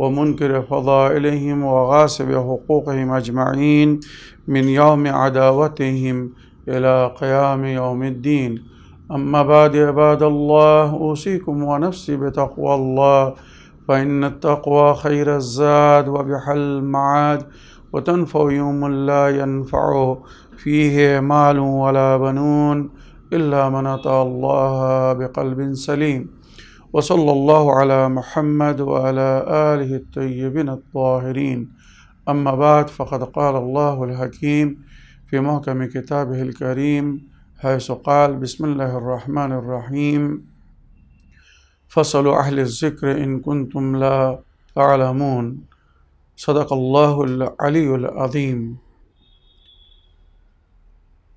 ومنكر فضائلهم وغاسب حقوقهم أجمعين من يوم عداوتهم إلى قيام يوم الدين. أما بعد عباد الله أوصيكم ونفسي بتقوى الله فإن التقوى خير الزاد وبحل المعاد وتنفع يوم لا ينفع فيه مال ولا بنون إلا من أتى الله بقلب سليم. وصلى الله على محمد وعلى آله الطيبين الطاهرين. أما بعد فقد قال الله الحكيم في محكم كتابه الكريم حيث قال بسم الله الرحمن الرحيم. فصلوا أهل الذكر إن كنتم لا تعلمون. صدق الله العلي العظيم.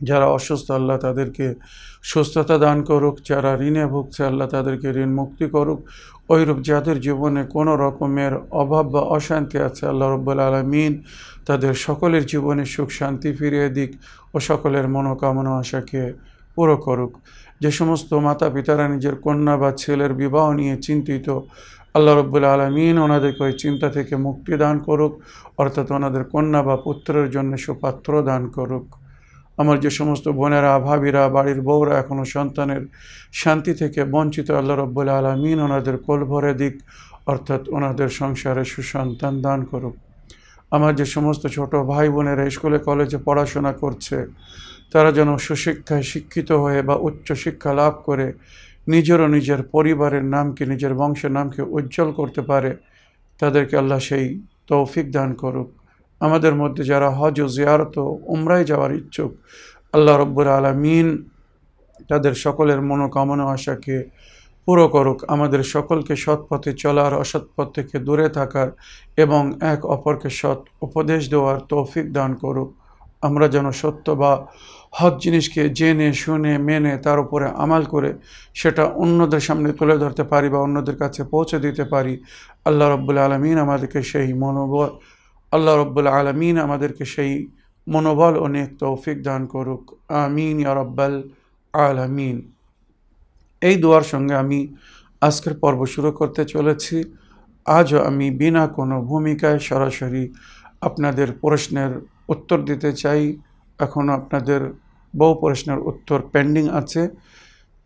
যারা অসুস্থ, আল্লাহ তাদেরকে সুস্থতা দান করুক। যারা ঋণে ভুগছে, আল্লাহ তাদেরকে ঋণ মুক্তি করুক। ওইরূপ যাদের জীবনে কোনো রকমের অভাব বা অশান্তি আছে, আল্লাহ রব্বুল আলমিন তাদের সকলের জীবনে সুখ, শান্তি ফিরিয়ে দিক ও সকলের মনোকামনা আশাকে পুরো করুক। যে সমস্ত মাতা পিতারা নিজের কন্যা বা ছেলের বিবাহ নিয়ে চিন্তিত, আল্লাহ রব্বুল আলমিন ওনাদেরকে ওই চিন্তা থেকে মুক্তি দান করুক। অর্থাৎ ওনাদের কন্যা বা পুত্রের জন্য সুপাত্র দান করুক। আমার যে সমস্ত বোনেরা, ভাবিরা, বাড়ির বউরা এখনও সন্তানের শান্তি থেকে বঞ্চিত, আল্লাহ রব্বুল আলমিন ওনাদের কোল ভরে দিক, অর্থাৎ ওনাদের সংসারে সুসন্তান দান করুক। আমার যে সমস্ত ছোট ভাই বোনেরা স্কুলে, কলেজে পড়াশোনা করছে, তারা যেন সুশিক্ষায় শিক্ষিত হয়ে বা উচ্চ শিক্ষা লাভ করে নিজেরও নিজের পরিবারের নামকে, নিজের বংশের নামকে উজ্জ্বল করতে পারে, তাদেরকে আল্লাহ সেই তৌফিক দান করুক। আমাদের মধ্যে যারা হজ ও জিয়ারত উমরায় যাওয়ার ইচ্ছুক, আল্লাহ রব্বুর আলমিন তাদের সকলের মনোকামনা আশাকে পুরো করুক। আমাদের সকলকে সৎ পথে চলার, অসৎ পথ থেকে দূরে থাকার এবং এক অপরকে সৎ উপদেশ দেওয়ার তৌফিক দান করুক। আমরা যেন সত্য বা হক জিনিসকে জেনে, শুনে, মেনে, তার উপরে আমাল করে সেটা অন্যদের সামনে তুলে ধরতে পারি বা অন্যদের কাছে পৌঁছে দিতে পারি। আল্লাহ রব্বুল আলমিন আমাদেরকে সেই মনোবল আল্লাহ রব্বুল আলমিন আমাদেরকে সেই মনোবল অনেক তৌফিক দান করুক। আমিন রব্বাল আলমিন। এই দোয়ার সঙ্গে আমি আজকের পর্ব শুরু করতে চলেছি। আজও আমি বিনা কোনো ভূমিকায় সরাসরি আপনাদের প্রশ্নের উত্তর দিতে চাই। এখনও আপনাদের বহু প্রশ্নের উত্তর পেন্ডিং আছে।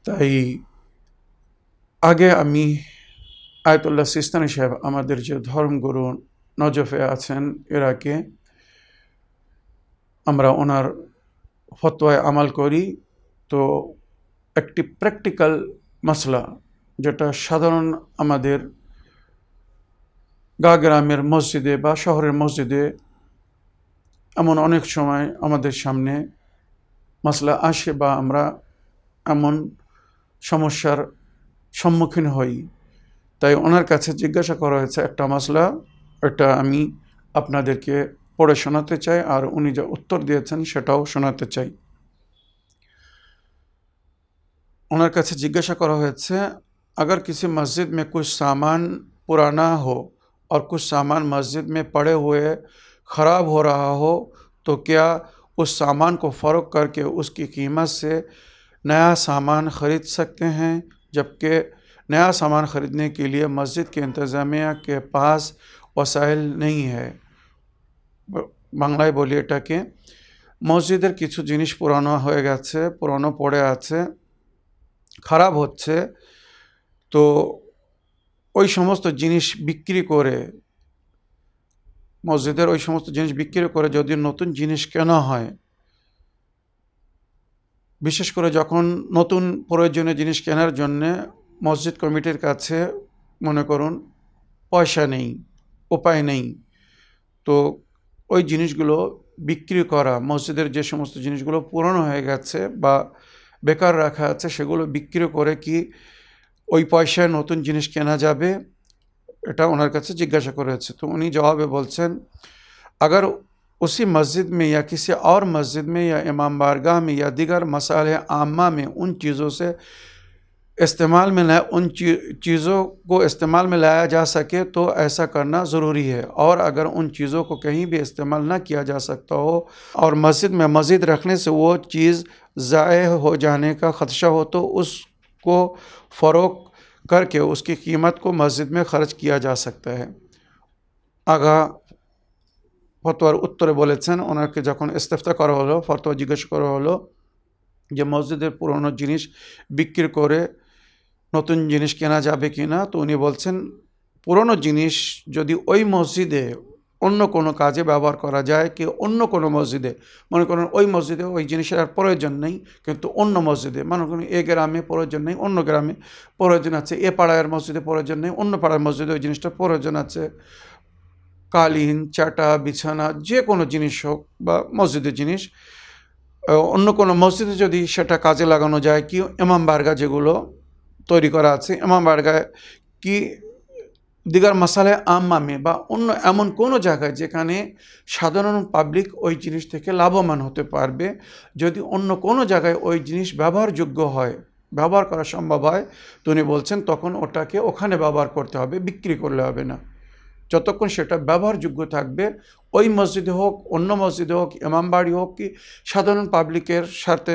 তাই আগে আমি আয়তুল্লাহ সিস্তানি সাহেব আমাদের যে ধর্মগুরু নজফে আছেন ইরাকে। আমরা ওনার ফতোয়ায় আমাল করি। তো একটি প্র্যাকটিক্যাল মশলা যেটা সাধারণ আমাদের গা গ্রামের মসজিদে বা শহরের মসজিদে এমন অনেক সময় আমাদের সামনে মশলা আসে বা আমরা এমন সমস্যার সম্মুখীন হই। তাই ওনার কাছে জিজ্ঞাসা করা হয়েছে একটা মশলা এটা আমি আপনাদেরকে পড়ে শোনাতে চাই আর উনি যা উত্তর দিয়েছেন সেটাও শোনাতে চাই ওনার কাছে জিজ্ঞাসা করা হয়েছে अगर किसी मस्जिद में कुछ सामान पुराना हो और कुछ सामान मस्जिद में पड़े हुए ख़राब हो रहा हो तो क्या उस सामान को फ़रोग करके उसकी कीमत से नया सामान ख़रीद सकते हैं जबकि नया सामान ख़रीदने के लिए मस्जिद के इंतज़ामिया के पास ওসাইল নেই হ্যাঁ বাংলায় বলি এটাকে। মসজিদের কিছু জিনিস পুরানো হয়ে গেছে, পুরানো পড়ে আছে, খারাপ হচ্ছে। তো ওই সমস্ত জিনিস বিক্রি করে, মসজিদের ওই সমস্ত জিনিস বিক্রি করে যদি নতুন জিনিস কেনা হয়, বিশেষ করে যখন নতুন প্রয়োজনীয় জিনিস কেনার জন্যে মসজিদ কমিটির কাছে মনে করুন, পয়সা নেই। উপায় নেই তো ওই জিনিসগুলো বিক্রি করা মসজিদের যে সমস্ত জিনিসগুলো পুরনো হয়ে গেছে বা বেকার রাখা আছে সেগুলো বিক্রি করে কি ওই পয়সায় নতুন জিনিস কেনা যাবে এটা ওনার কাছে জিজ্ঞাসা করেছে তো উনি জবাবে বলছেন अगर उसी मस्जिद में या किसी और मस्जिद में या इमाम बारगाह में या दिगर मसाल आमा में उन चीज़ों से इस्तेमाल में लाया उन चीज़ों को इस्तेमाल में लाया जा सके तो ऐसा करना ज़रूरी है और अगर उन चीज़ों को कहीं भी इस्तेमाल ना किया जा सकता हो और मस्जिद में मस्जिद रखने से वो चीज़ ज़ाय हो जाने का ख़दशा हो तो उसको फ़रोग करके उसकी कीमत को मस्जिद में ख़र्च किया जा सकता है आगा ফতোয়ার উত্তরে বলেছেন ওনাকে যখন ইস্তেফতা করা হলো ফতোয়া জিজ্ঞেস করা হলো যে মসজিদের পুরনো জিনিস বিক্রি করে নতুন জিনিস কেনা যাবে কি না তো উনি বলছেন, পুরনো জিনিস যদি ওই মসজিদে অন্য কোনো কাজে ব্যবহার করা যায়, কি অন্য কোনো মসজিদে? মনে করেন, ওই মসজিদে ওই জিনিসের আর প্রয়োজন নেই, কিন্তু অন্য মসজিদে। মনে করেন, এ গ্রামে প্রয়োজন নেই, অন্য গ্রামে প্রয়োজন আছে, এ পাড়ার মসজিদে প্রয়োজন নেই, অন্য পাড়ার মসজিদে ওই জিনিসটা প্রয়োজন আছে। কালীন, চাটা, বিছানা, যে কোনো জিনিস হোক বা মসজিদের জিনিস অন্য কোনো মসজিদে যদি সেটা কাজে লাগানো যায়, কি এমাম বার্গা যেগুলো তৈরি করা আছে। এমাম বার্গায় কি দিগার মশালায় আম্মামে বা অন্য এমন কোনো জায়গায় যেখানে সাধারণ পাবলিক ওই জিনিস থেকে লাভবান হতে পারবে। যদি অন্য কোনো জায়গায় ওই জিনিস ব্যবহারযোগ্য হয়, ব্যবহার করা সম্ভব হয় তিনি বলছেন তখন ওটাকে ওখানে ব্যবহার করতে হবে, বিক্রি করলে হবে না। যতক্ষণ সেটা ব্যবহারযোগ্য থাকবে, ওই মসজিদে হোক, অন্য মসজিদে হোক, ইমাম বাড়ি হোক, কি সাধারণ পাবলিকের সাথে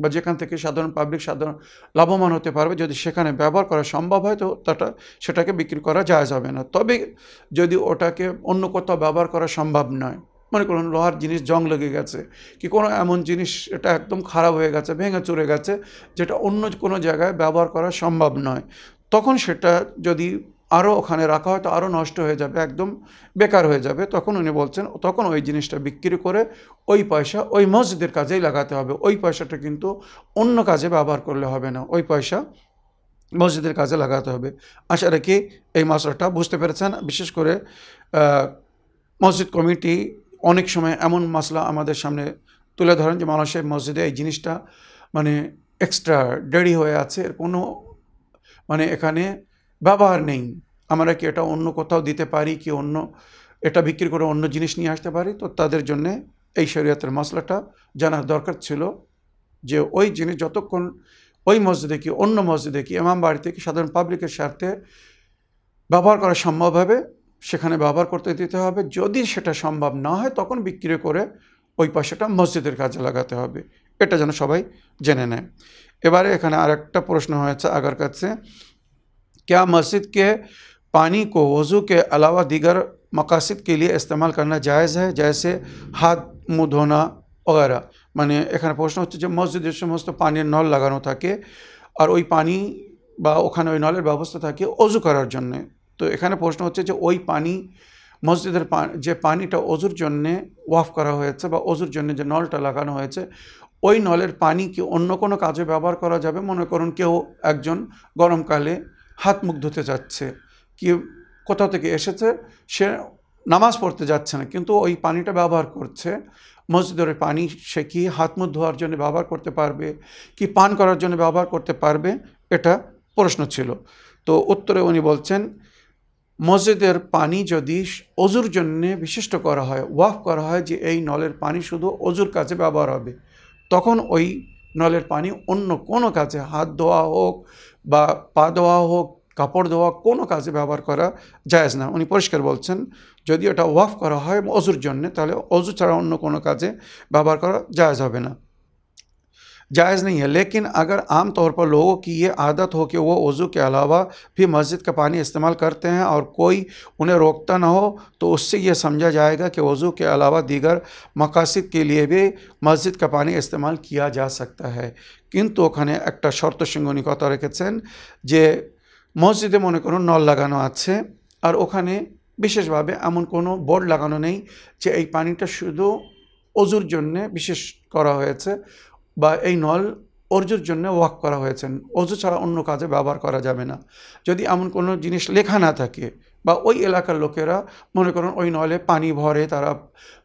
বা যেখান থেকে সাধারণ পাবলিক সাধারণ লাভবান হতে পারবে, যদি সেখানে ব্যবহার করা সম্ভব হয়, তো তাটা, সেটাকে বিক্রি করা যায় যাবে না। তবে যদি ওটাকে অন্য কোথাও ব্যবহার করা সম্ভব নয়, মনে করুন লোহার জিনিস জং লেগে গেছে, কি কোনো এমন জিনিস, এটা একদম খারাপ হয়ে গেছে, ভেঙে চড়ে গেছে, যেটা অন্য কোনো জায়গায় ব্যবহার করা সম্ভব নয়, তখন সেটা যদি আরও ওখানে রাখা হয়তো আরও নষ্ট হয়ে যাবে, একদম বেকার হয়ে যাবে। তখন উনি বলছেন, তখন ওই জিনিসটা বিক্রি করে ওই পয়সা ওই মসজিদের কাজেই লাগাতে হবে। ওই পয়সাটা কিন্তু অন্য কাজে ব্যবহার করলে হবে না। ওই পয়সা মসজিদের কাজে লাগাতে হবে। আশা রাখি এই মশলাটা বুঝতে পেরেছেন। বিশেষ করে মসজিদ কমিটি অনেক সময় এমন মশলা আমাদের সামনে তুলে ধরেন যে মানুষের মসজিদে এই জিনিসটা মানে এক্সট্রা দেরি হয়ে আছে। এর কোনো মানে এখানে ব্যবহার নেই। আমরা কি এটা অন্য কোথাও দিতে পারি, কি অন্য এটা বিক্রি করে অন্য জিনিস নিয়ে আসতে পারি? তো তাদের জন্যে এই শরীয়তের মশলাটা জানার দরকার ছিল যে ওই জিনিস যতক্ষণ ওই মসজিদে কি, অন্য মসজিদে কি এমাম বাড়িতে কি সাধারণ পাবলিকের স্বার্থে ব্যবহার করা সম্ভব হবে, সেখানে ব্যবহার করতে দিতে হবে। যদি সেটা সম্ভব না হয়, তখন বিক্রি করে ওই পয়সাটা মসজিদের কাজে লাগাতে হবে। এটা যেন সবাই জেনে নেয়। এবারে এখানে আরেকটা প্রশ্ন হয়েছে আগার কাছে। क्या मस्जिद के पानी को वज़ू के अलावा दीगर मकासद के लिए इस्तेमाल करना जायज़ है जैसे हाथ मुँह धोना वगैरह মানে এখানে প্রশ্ন হচ্ছে যে মসজিদের সমস্ত পানির নল লাগানো থাকে আর ওই পানি বা ওখানে ওই নলের ব্যবস্থা থাকে অজু করার জন্যে তো এখানে প্রশ্ন হচ্ছে যে ওই পানি মসজিদের যে পানিটা অজুর জন্যে ওয়াফ করা হয়েছে বা অজুর জন্য যে নলটা লাগানো হয়েছে ওই নলের পানি কি অন্য কোনো কাজে ব্যবহার করা যাবে মনে করুন কেউ একজন গরমকালে হাত মুখ ধুতে যাচ্ছে, কি কোথাও থেকে এসেছে, সে নামাজ পড়তে যাচ্ছে না, কিন্তু ওই পানিটা ব্যবহার করছে। মসজিদের পানি সে কি হাত মুখ ধোয়ার জন্য ব্যবহার করতে পারবে, কি পান করার জন্য ব্যবহার করতে পারবে, এটা প্রশ্ন ছিল। তো উত্তরে উনি বলছেন, মসজিদের পানি যদি অজুর জন্যে বিশিষ্ট করা হয়, ওয়াফ করা হয় যে এই নলের পানি শুধু অজুর কাজে ব্যবহার হবে, তখন ওই নলের পানি অন্য কোনো কাজে, হাত ধোয়া হোক বা পা ধোয়া হোক, কাপড় ধোয়া, কোনো কাজে ব্যবহার করা যায়জ না। উনি পরিষ্কার বলছেন, যদি ওটা ওয়াফ করা হয় অজুর জন্যে, তাহলে অজু ছাড়া অন্য কোনো কাজে ব্যবহার করা যায়জ হবে না। जायज़ नहीं है लेकिन अगर आम तौर पर लोगों की ये आदत हो कि वो वज़ू के अलावा भी मस्जिद का पानी इस्तेमाल करते हैं और कोई उन्हें रोकता ना हो तो उससे ये समझा जाएगा कि वज़ू के अलावा दीगर मकासद के लिए भी मस्जिद का पानी इस्तेमाल किया जा सकता है কিন্তু ওখানে একটা শর্ত সঙ্গে কথা রেখেছেন যে মসজিদে মনে করুন নল লাগানো আছে আর ওখানে বিশেষভাবে এমন কোনো বোর্ড লাগানো নেই যে এই পানিটা শুধু অজুর জন্যে বিশেষ করা হয়েছে বা এই নল অর্জুর জন্য ওয়াক করা হয়েছে অজু ছাড়া অন্য কাজে ব্যবহার করা যাবে না। যদি এমন কোনো জিনিস লেখা না থাকে বা ওই এলাকার লোকেরা মনে করুন ওই নলে পানি ভরে তারা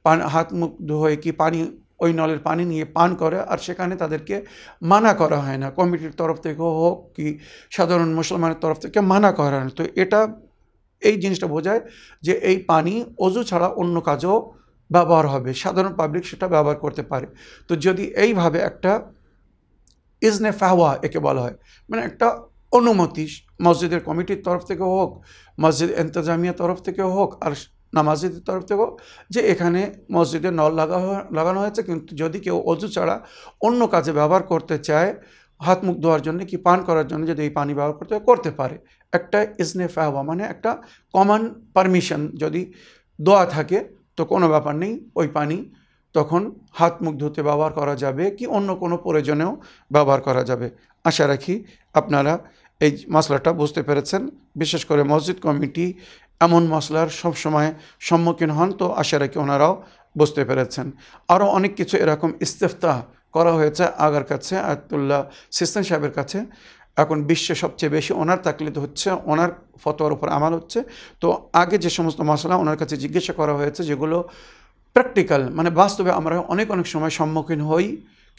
পান, হাত মুখ ধোয় কি পানি ওই নলের পানি নিয়ে পান করে আর সেখানে তাদেরকে মানা করা হয় না। কমিটির তরফ থেকে হোক কি সাধারণ মুসলমানের তরফ থেকে মানা করা হয় না। তো এটা এই জিনিসটা বোঝায় যে এই পানি অজু ছাড়া অন্য কাজেও ব্যবহার হবে, সাধারণ পাবলিক সেটা ব্যবহার করতে পারে। তো যদি এইভাবে একটা ইজনে ফাহওয়া একে বলা হয় মানে একটা অনুমতি, মসজিদের কমিটির তরফ থেকে হোক, মসজিদ এন্তজামিয়া তরফ থেকে হোক, আর নামাজিদের তরফ থেকে হোক, যে এখানে মসজিদে নল লাগা লাগানো হয়েছে, কিন্তু যদি কেউ অজু ছাড়া অন্য কাজে ব্যবহার করতে চায়, হাত মুখ ধোয়ার জন্য কি পান করার জন্য যদি এই পানি ব্যবহার করতে করতে পারে। একটা ইজনে ফাহওয়া মানে একটা কমন পারমিশন যদি দোয়া থাকে তো কোনো ব্যাপার নেই, ওই পানি তখন হাত মুখ ধুতে ব্যবহার করা যাবে কি অন্য কোনো প্রয়োজনেও ব্যবহার করা যাবে। আশা রাখি আপনারা এই মশলাটা বুঝতে পেরেছেন। বিশেষ করে মসজিদ কমিটি এমন মশলার সবসময় সম্মুখীন হন, তো আশা রাখি ওনারাও বুঝতে পেরেছেন। আরও অনেক কিছু এরকম ইস্তেফতা করা হয়েছে আগার কাছে, আয়তুল্লাহ সিস্তান সাহেবের কাছে। এখন বিশ্বে সবচেয়ে বেশি ওনার তাকলিদ হচ্ছে ওনার ফতোয়ার উপর আমাল হচ্ছে। তো আগে যে সমস্ত মশলা ওনার কাছে জিজ্ঞাসা করা হয়েছে, যেগুলো প্র্যাকটিক্যাল মানে বাস্তবে আমরা অনেক অনেক সময় সম্মুখীন হই,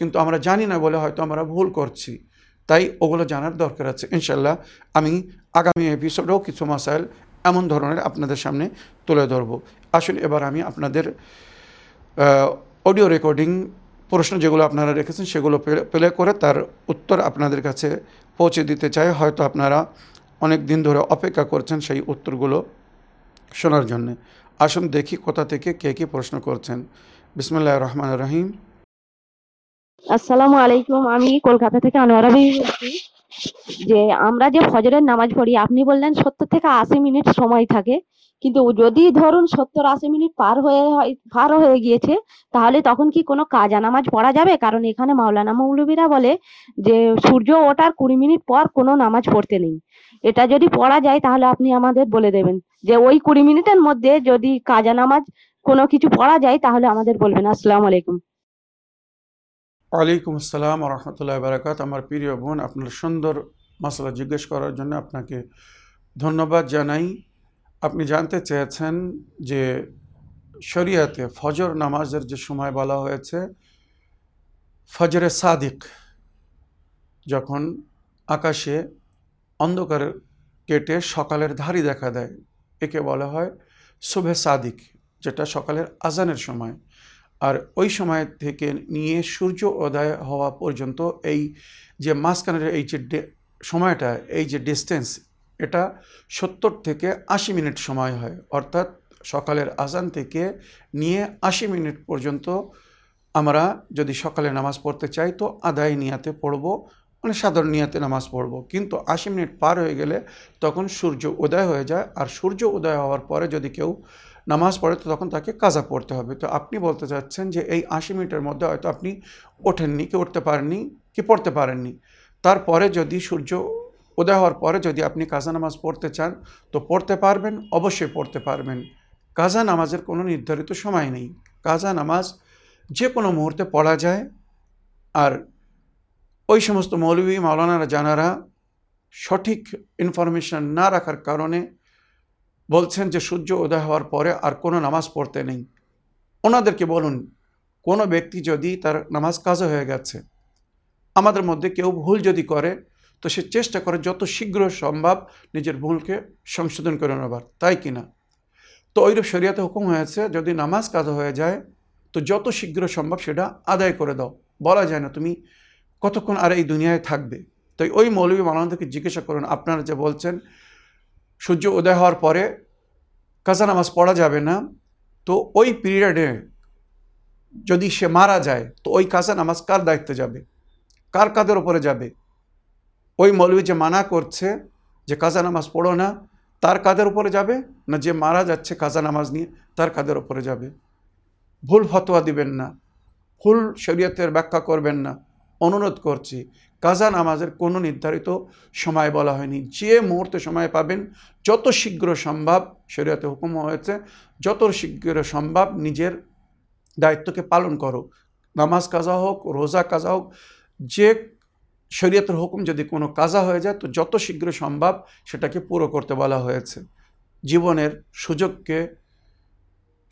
কিন্তু আমরা জানি না বলে হয়তো আমরা ভুল করছি। তাই ওগুলো জানার দরকার আছে। ইনশাল্লাহ আমি আগামী এপিসোডেও কিছু মাসাইল এমন ধরনের আপনাদের সামনে তুলে ধরবো। আসলে এবার আমি আপনাদের অডিও রেকর্ডিং প্রশ্ন যেগুলো আপনারা রেখেছেন সেগুলো প্লে করে তার উত্তর আপনাদের কাছে পৌঁছে দিতে চাই। হয়তো আপনারা অনেক দিন ধরে অপেক্ষা করছেন সেই উত্তরগুলো শোনার জন্যে। আসুন দেখি কোথা থেকে কে কী প্রশ্ন করছেন। বিসমুল্লাহ রহমান রহিম। আসসালামু আলাইকুম। আমি কলকাতা থেকে আনোয়ারা বলছি যে, আমরা যে ফজরের নামাজ পড়ি, আপনি বললেন সত্তর থেকে আশি মিনিট সময় থাকে। কিন্তু যদি ধরুন সত্তর আশি মিনিট পার হয়ে হয়, পার হয়ে গিয়েছে, তাহলে তখন কি কোনো কাজা নামাজ পড়া যাবে? কারণ এখানে মাওলানা মৌলবীরা বলে যে, সূর্য ওঠার কুড়ি মিনিট পর কোনো নামাজ পড়তে নেই। এটা যদি পড়া যায়, তাহলে আপনি আমাদের বলে দেবেন যে, ওই কুড়ি মিনিটের মধ্যে যদি কাজা নামাজ কোনো কিছু পড়া যায়, তাহলে আমাদের বলবেন। আসসালামু আলাইকুম। ওয়ালাইকুম আসসালাম রহমতুল্লাহ বারাকাত আমার প্রিয় বোন, আপনার সুন্দর মশলা জিজ্ঞেস করার জন্য আপনাকে ধন্যবাদ জানাই। আপনি জানতে চেয়েছেন যে শরিয়াতে ফজর নামাজের যে সময় বলা হয়েছে, ফজরে সাদিক যখন আকাশে অন্ধকার কেটে সকালের ধারি দেখা দেয়, একে বলা হয় শুভে সাদিক, যেটা সকালের আজানের সময়। আর ওই সময় থেকে নিয়ে সূর্য উদয় হওয়া পর্যন্ত এই যে মাঝখানের এই যে সময়টা, এই যে ডিস্টেন্স এটা সত্তর থেকে আশি মিনিট সময় হয়। অর্থাৎ সকালের আজান থেকে নিয়ে আশি মিনিট পর্যন্ত আমরা যদি সকালে নামাজ পড়তে চাই তো আদায় নিয়াতে পড়ব মানে সাধারণ নিয়াতে নামাজ পড়ব। কিন্তু আশি মিনিট পার হয়ে গেলে তখন সূর্য উদয় হয়ে যায় আর সূর্য উদয় হওয়ার পরে যদি কেউ নামাজ পড়ে তো তখন তাকে কাজা পড়তে হবে। তো আপনি বলতে চাচ্ছেন যে এই আশি মিনিটের মধ্যে হয়তো আপনি ওঠেননি, কি উঠতে পারেননি, কি পড়তে পারেননি। তারপরে যদি সূর্য উদয় হওয়ার পরে যদি আপনি কাজা নামাজ পড়তে চান, তো পড়তে পারবেন, অবশ্যই পড়তে পারবেন। কাজা নামাজের কোনো নির্ধারিত সময় নেই। কাজা নামাজ যে কোনো মুহূর্তে পড়া যায়। আর ওই সমস্ত মৌলবী মাওলানারা জানারা সঠিক ইনফরমেশন না রাখার কারণে বলছেন যে, সূর্য উদয় হওয়ার পরে আর কোনো নামাজ পড়তে নেই। ওনাদেরকে বলুন, কোনো ব্যক্তি যদি তার নামাজ কাজে হয়ে গেছে, আমাদের মধ্যে কেউ ভুল যদি করে তো সে চেষ্টা করে যত শীঘ্র সম্ভব নিজের ভুলকে সংশোধন করে নেবার, তাই কি না? তো ওইরূপ শরিয়াতে হুকুম হয়েছে, যদি নামাজ কাজা হয়ে যায়, তো যত শীঘ্র সম্ভব সেটা আদায় করে দাও। বলা যায় না তুমি কতক্ষণ আর এই দুনিয়ায় থাকবে। তাই ওই মৌলবী মালানদেরকে জিজ্ঞাসা করুন, আপনারা যে বলছেন, সূর্য উদয় হওয়ার পরে কাজা নামাজ পড়া যাবে না, তো ওই পিরিয়ডে যদি সে মারা যায়, তো ওই কাজা নামাজ কার দায়িত্বে যাবে? কার কাদের ওপরে যাবে? ওই মৌলবী যে মানা করছে যে কাজা নামাজ পড়ো না, তার কাদের উপরে যাবে? না যে মারা যাচ্ছে কাজা নামাজ নিয়ে, তার কাদের ওপরে যাবে? ভুল ফতোয়া দিবেন না, ভুল শরীয়তের ব্যাখ্যা করবেন না। অনুরোধ করছি, কাজা নামাজের কোনো নির্ধারিত সময় বলা হয়নি। যে মুহূর্তে সময় পাবেন, যত শীঘ্র সম্ভব শরীয়তে হুকুম হয়েছে, যত শীঘ্র সম্ভব নিজের দায়িত্বকে পালন করো। নামাজ কাজা হোক, রোজা কাজা হোক, যে শরীয়তের হুকুম যদি কোনো কাজা হয়ে যায়, তো যত শীঘ্র সম্ভব সেটাকে পুরো করতে বলা হয়েছে। জীবনের সুযোগকে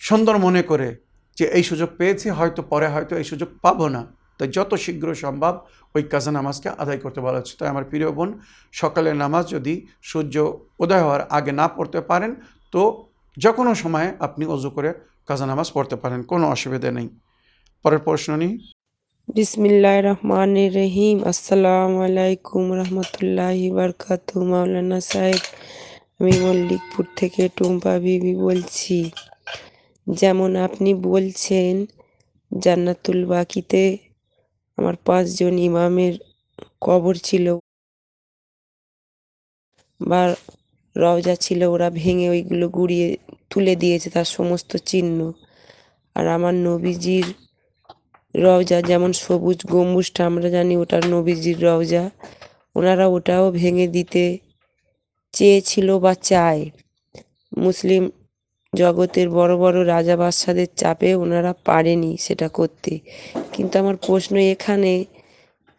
সুন্দর মনে করে যে এই সুযোগ পেয়েছি, হয়তো পরে হয়তো এই সুযোগ পাবো না। তাই যত শীঘ্র সম্ভব ওই কাজা নামাজকে আদায় করতে বলা হচ্ছে। তাই আমার প্রিয় বোন, সকালের নামাজ যদি সূর্য উদয় হওয়ার আগে না পড়তে পারেন, তো যে কোনো সময়ে আপনি অজু করে কাজা নামাজ পড়তে পারেন, কোনো অসুবিধা নেই। পরের প্রশ্ন নিই। বিসমিল্লাহ রহমান রহিম আসসালামু আলাইকুম রহমতুল্লাহি বারকাতু মাওলানা সাহেব, আমি মল্লিকপুর থেকে টুম্পা বিবি বলছি। যেমন আপনি বলছেন, জান্নাতুল বাকিতে আমার পাঁচজন ইমামের কবর ছিল বা রওজা ছিল, ওরা ভেঙে ওইগুলো গুড়িয়ে তুলে দিয়েছে তার সমস্ত চিহ্ন। আর আমার নবীজির রওজা, যেমন সবুজ গম্বুজটা আমরা জানি ওটার নবীজির রওজা। ওনারা ওটাও ভেঙে দিতে চেয়েছিল বা চায়। মুসলিম জগতের বড় বড় রাজা বাদশাদের চাপে ওনারা পারেনি সেটা করতে। কিন্তু আমার প্রশ্ন এখানে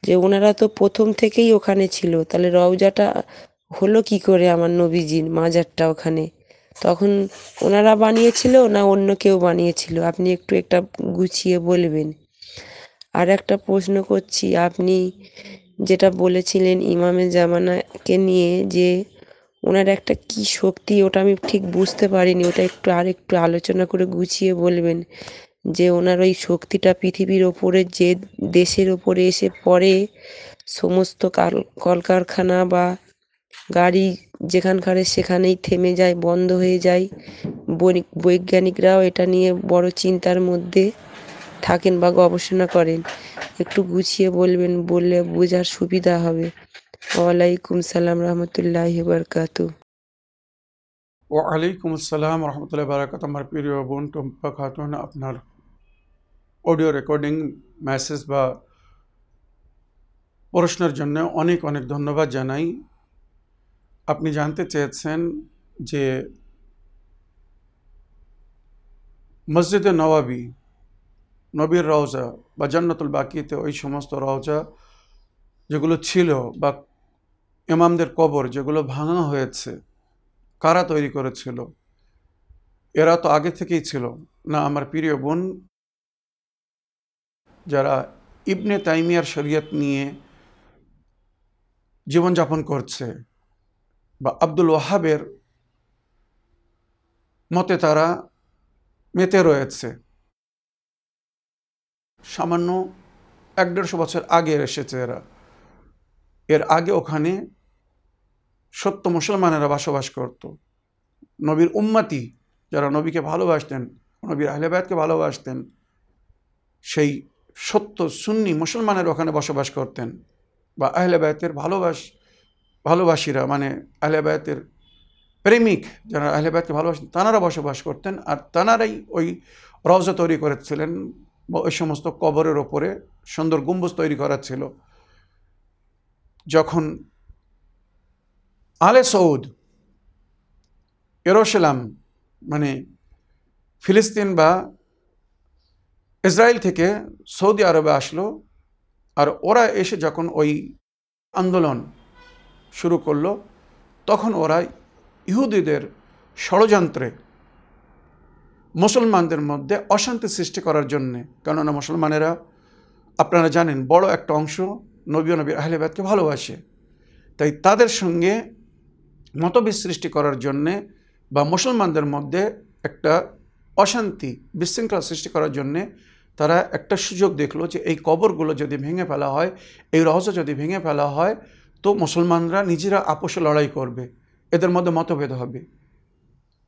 যে ওনারা তো প্রথম থেকেই ওখানে ছিল, তাহলে রওজাটা হলো কি করে আমার নবীজির মাজারটা ওখানে? তখন ওনারা বানিয়েছিল না অন্য কেউ বানিয়েছিল? আপনি একটু একটা গুছিয়ে বলবেন। আর একটা প্রশ্ন করছি, আপনি যেটা বলেছিলেন ইমামে জামানাকে নিয়ে যে ওনার একটা কি শক্তি ওটা আমি ঠিক বুঝতে পারিনি, ওটা একটু আর একটু আলোচনা করে গুছিয়ে বলবেন যে ওনার ওই শক্তিটা পৃথিবীর ওপরে যে দেশের ওপরে এসে পড়ে, সমস্ত কাল, কলকারখানা বা গাড়ি যেখানকার সেখানেই থেমে যায়, বন্ধ হয়ে যায় বৈজ্ঞানিকরাও এটা নিয়ে বড় চিন্তার মধ্যে থাকেন বা গবেষণা করেন, একটু গুছিয়ে বলবেন, বললে বোঝার সুবিধা হবে। ওয়ালাইকুম সালাম রহমতুল্লাহ বারকাতু। ওয়ালাইকুম আসসালাম রহমতুল্লাহ বারাকাত। আমার প্রিয় বোন টম্পা খাতুন, আপনার অডিও রেকর্ডিং মেসেজ বা প্রশ্নের জন্য অনেক অনেক ধন্যবাদ জানাই। আপনি জানতে চেয়েছেন যে মসজিদে নওয়াবি নবীর রওজা বা জান্নাতুল বাকিতে ওই সমস্ত রওজা যেগুলো ছিল বা ইমামদের কবর যেগুলো ভাঙা হয়েছে, কারা তৈরি করেছিল? এরা তো আগে থেকেই ছিল। না, আমার প্রিয় বোন, যারা ইবনে তাইমিয়ার শরীয়ত নিয়ে জীবনযাপন করছে বা আব্দুল ওয়াহাবের মতে তারা মেতে রয়েছে। সামান্য এক দেড়শো বছর আগে এসেছে এরা। এর আগে ওখানে সত্য মুসলমানেরা বসবাস করত। নবীর উম্মাতি, যারা নবীকে ভালোবাসতেন, নবীর আহলেবায়তকে ভালোবাসতেন, সেই সত্য সুন্নি মুসলমানের ওখানে বসবাস করতেন। বা আহলেবায়তের ভালোবাস, ভালোবাসীরা মানে আহলেবায়তের প্রেমিক যারা আহলেবায়তকে ভালোবাসেন তাঁরা বসবাস করতেন। আর তাঁরাই ওই রওজা তৈরি করেছিলেন বা ওই সমস্ত কবরের ওপরে সুন্দর গম্বুজ তৈরি করা ছিল। যখন আলে সৌদ এরোসেলাম মানে ফিলিস্তিন বা ইসরায়েল থেকে সৌদি আরবে আসলো আর ওরা এসে যখন ওই আন্দোলন শুরু করল, তখন ওরা ইহুদিদের ষড়যন্ত্রে মুসলমানদের মধ্যে অশান্তি সৃষ্টি করার জন্যে। কেননা মুসলমানেরা, আপনারা জানেন, বড় একটা অংশ নবী নবীর আহলেবাদকে ভালোবাসে। তাই তাদের সঙ্গে মতবিদ সৃষ্টি করার জন্যে বা মুসলমানদের মধ্যে একটা অশান্তি বিশৃঙ্খলা সৃষ্টি করার জন্যে তারা একটা সুযোগ দেখল যে এই কবরগুলো যদি ভেঙে ফেলা হয়, এই রহস্য যদি ভেঙে ফেলা হয়, তো মুসলমানরা নিজেরা আপোষে লড়াই করবে। এদের মধ্যে মতভেদ হবে।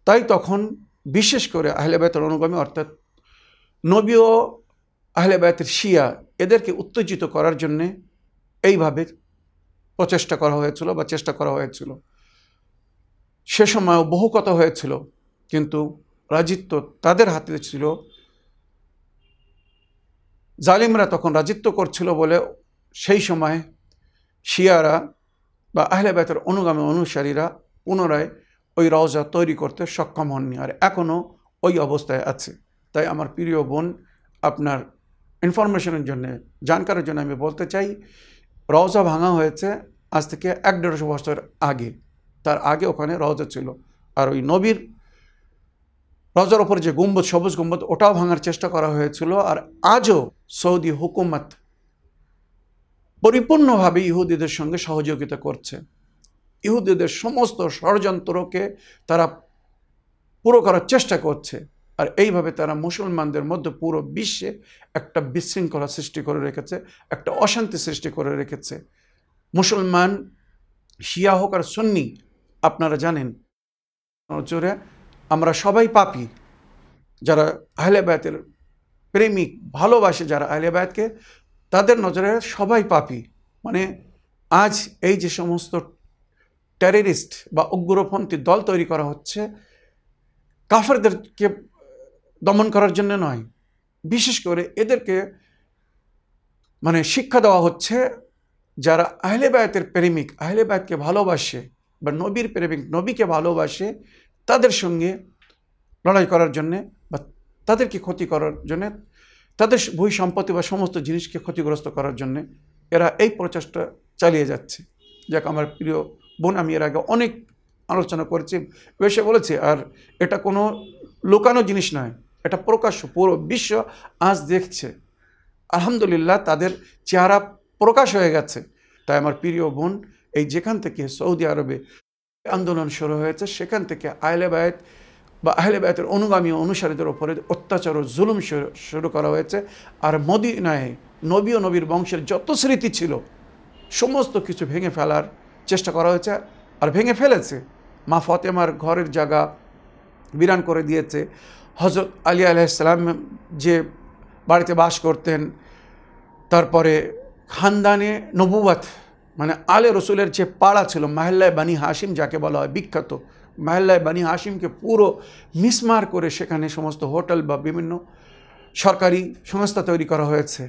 তাই তখন বিশেষ করে আহলেবায়তের অনুগামী, অর্থাৎ নবী ও আহলেবায়তের শিয়া, এদেরকে উত্তেজিত করার জন্যে এইভাবে প্রচেষ্টা করা হয়েছিল বা চেষ্টা করা হয়েছিল। সে সময়ও বহু কথা হয়েছিল, কিন্তু রাজিত্ব তাদের হাতে ছিল। জালিমরা তখন রাজিত্ব করছিল বলে সেই সময় শিয়ারা বা আহলেবায়তের অনুগামী অনুসারীরা পুনরায় ওই রওজা তৈরি করতে সক্ষম হননি, আর এখনও ওই অবস্থায় আছে। তাই আমার প্রিয় বোন, আপনার ইনফরমেশনের জন্য, জানকারের জন্য আমি বলতে চাই, রওজা ভাঙা হয়েছে আজ থেকে এক দেড়শো বছর আগে। তার আগে ওখানে রওজা ছিল। আর ওই নবীর রজার ওপর যে গুম্বদ, সবুজ গুম্বদ, ওটাও ভাঙার চেষ্টা করা হয়েছিল। আর আজও সৌদি হুকুমত পরিপূর্ণভাবে ইহুদিদের সঙ্গে সহযোগিতা করছে। ইহুদিদের সমস্ত ষড়যন্ত্রকে তারা পুরো করার চেষ্টা করছে। আর এইভাবে তারা মুসলমানদের মধ্যে পুরো বিশ্বে একটা বিশৃঙ্খলা সৃষ্টি করে রেখেছে, একটা অশান্তি সৃষ্টি করে রেখেছে। মুসলমান, শিয়া হোক আর সুন্নি, আপনারা জানেন, নজরে আমরা সবাই পাপি। যারা আহলে বায়াতের প্রেমিক ভালোবাসে, যারা আহলে বায়াতকে তাদের নজরে সবাই পাপি। মানে আজ এই যে সমস্ত টেররিস্ট বা উগ্রপন্থী দল তৈরি করা হচ্ছে কাফেরদেরকে দমন করার জন্য নয়। বিশেষ করে এদেরকে মানে শিক্ষা দেওয়া হচ্ছে যারা আহলে বায়াতের প্রেমিক, আহলে বায়াতকে ভালোবাসে বা নবীর প্রেমিক, নবীকে ভালোবাসে, তাদের সঙ্গে লড়াই করার জন্যে বা তাদেরকে ক্ষতি করার জন্যে, তাদের বই সম্পত্তি বা সমস্ত জিনিসকে ক্ষতিগ্রস্ত করার জন্যে এরা এই প্রচেষ্টা চালিয়ে যাচ্ছে। যাক, আমার প্রিয় বোন আমি এর আগে অনেক আলোচনা করেছি। বেশি বলেছি, আর এটা কোনো লুকানো জিনিস নয়, এটা প্রকাশ্য, পুরো বিশ্ব আজ দেখছে। আলহামদুলিল্লাহ তাদের চেহারা প্রকাশ হয়ে গেছে। তাই আমার প্রিয় বোন, এই যেখান থেকে সৌদি আরবে আন্দোলন শুরু হয়েছে, সেখান থেকে আহলে বায়াত বা আহলে বায়াতের অনুগামী অনুসারীদের ওপরে অত্যাচার ও জুলুম শুরু- শুরু করা হয়েছে। আর মদিনায় নবী ও নবীর বংশের যত স্মৃতি ছিল, সমস্ত কিছু ভেঙে ফেলার চেষ্টা করা হয়েছে আর ভেঙে ফেলেছে। মা ফতেমার ঘরের জায়গা বিরান করে দিয়েছে। হজরত আলী আলাইসালাম যে বাড়িতে বাস করতেন, তারপরে খানদানে নবুয়াত মানে আলে রসুলের যে পাড়া ছিল, মাহেল্লায় বানি হাসিম যাকে বলা হয়, বিখ্যাত মাহেল্লায় বানি হাসিমকে পুরো মিসমার করে সেখানে সমস্ত হোটেল বা বিভিন্ন সরকারি সংস্থা তৈরি করা হয়েছে।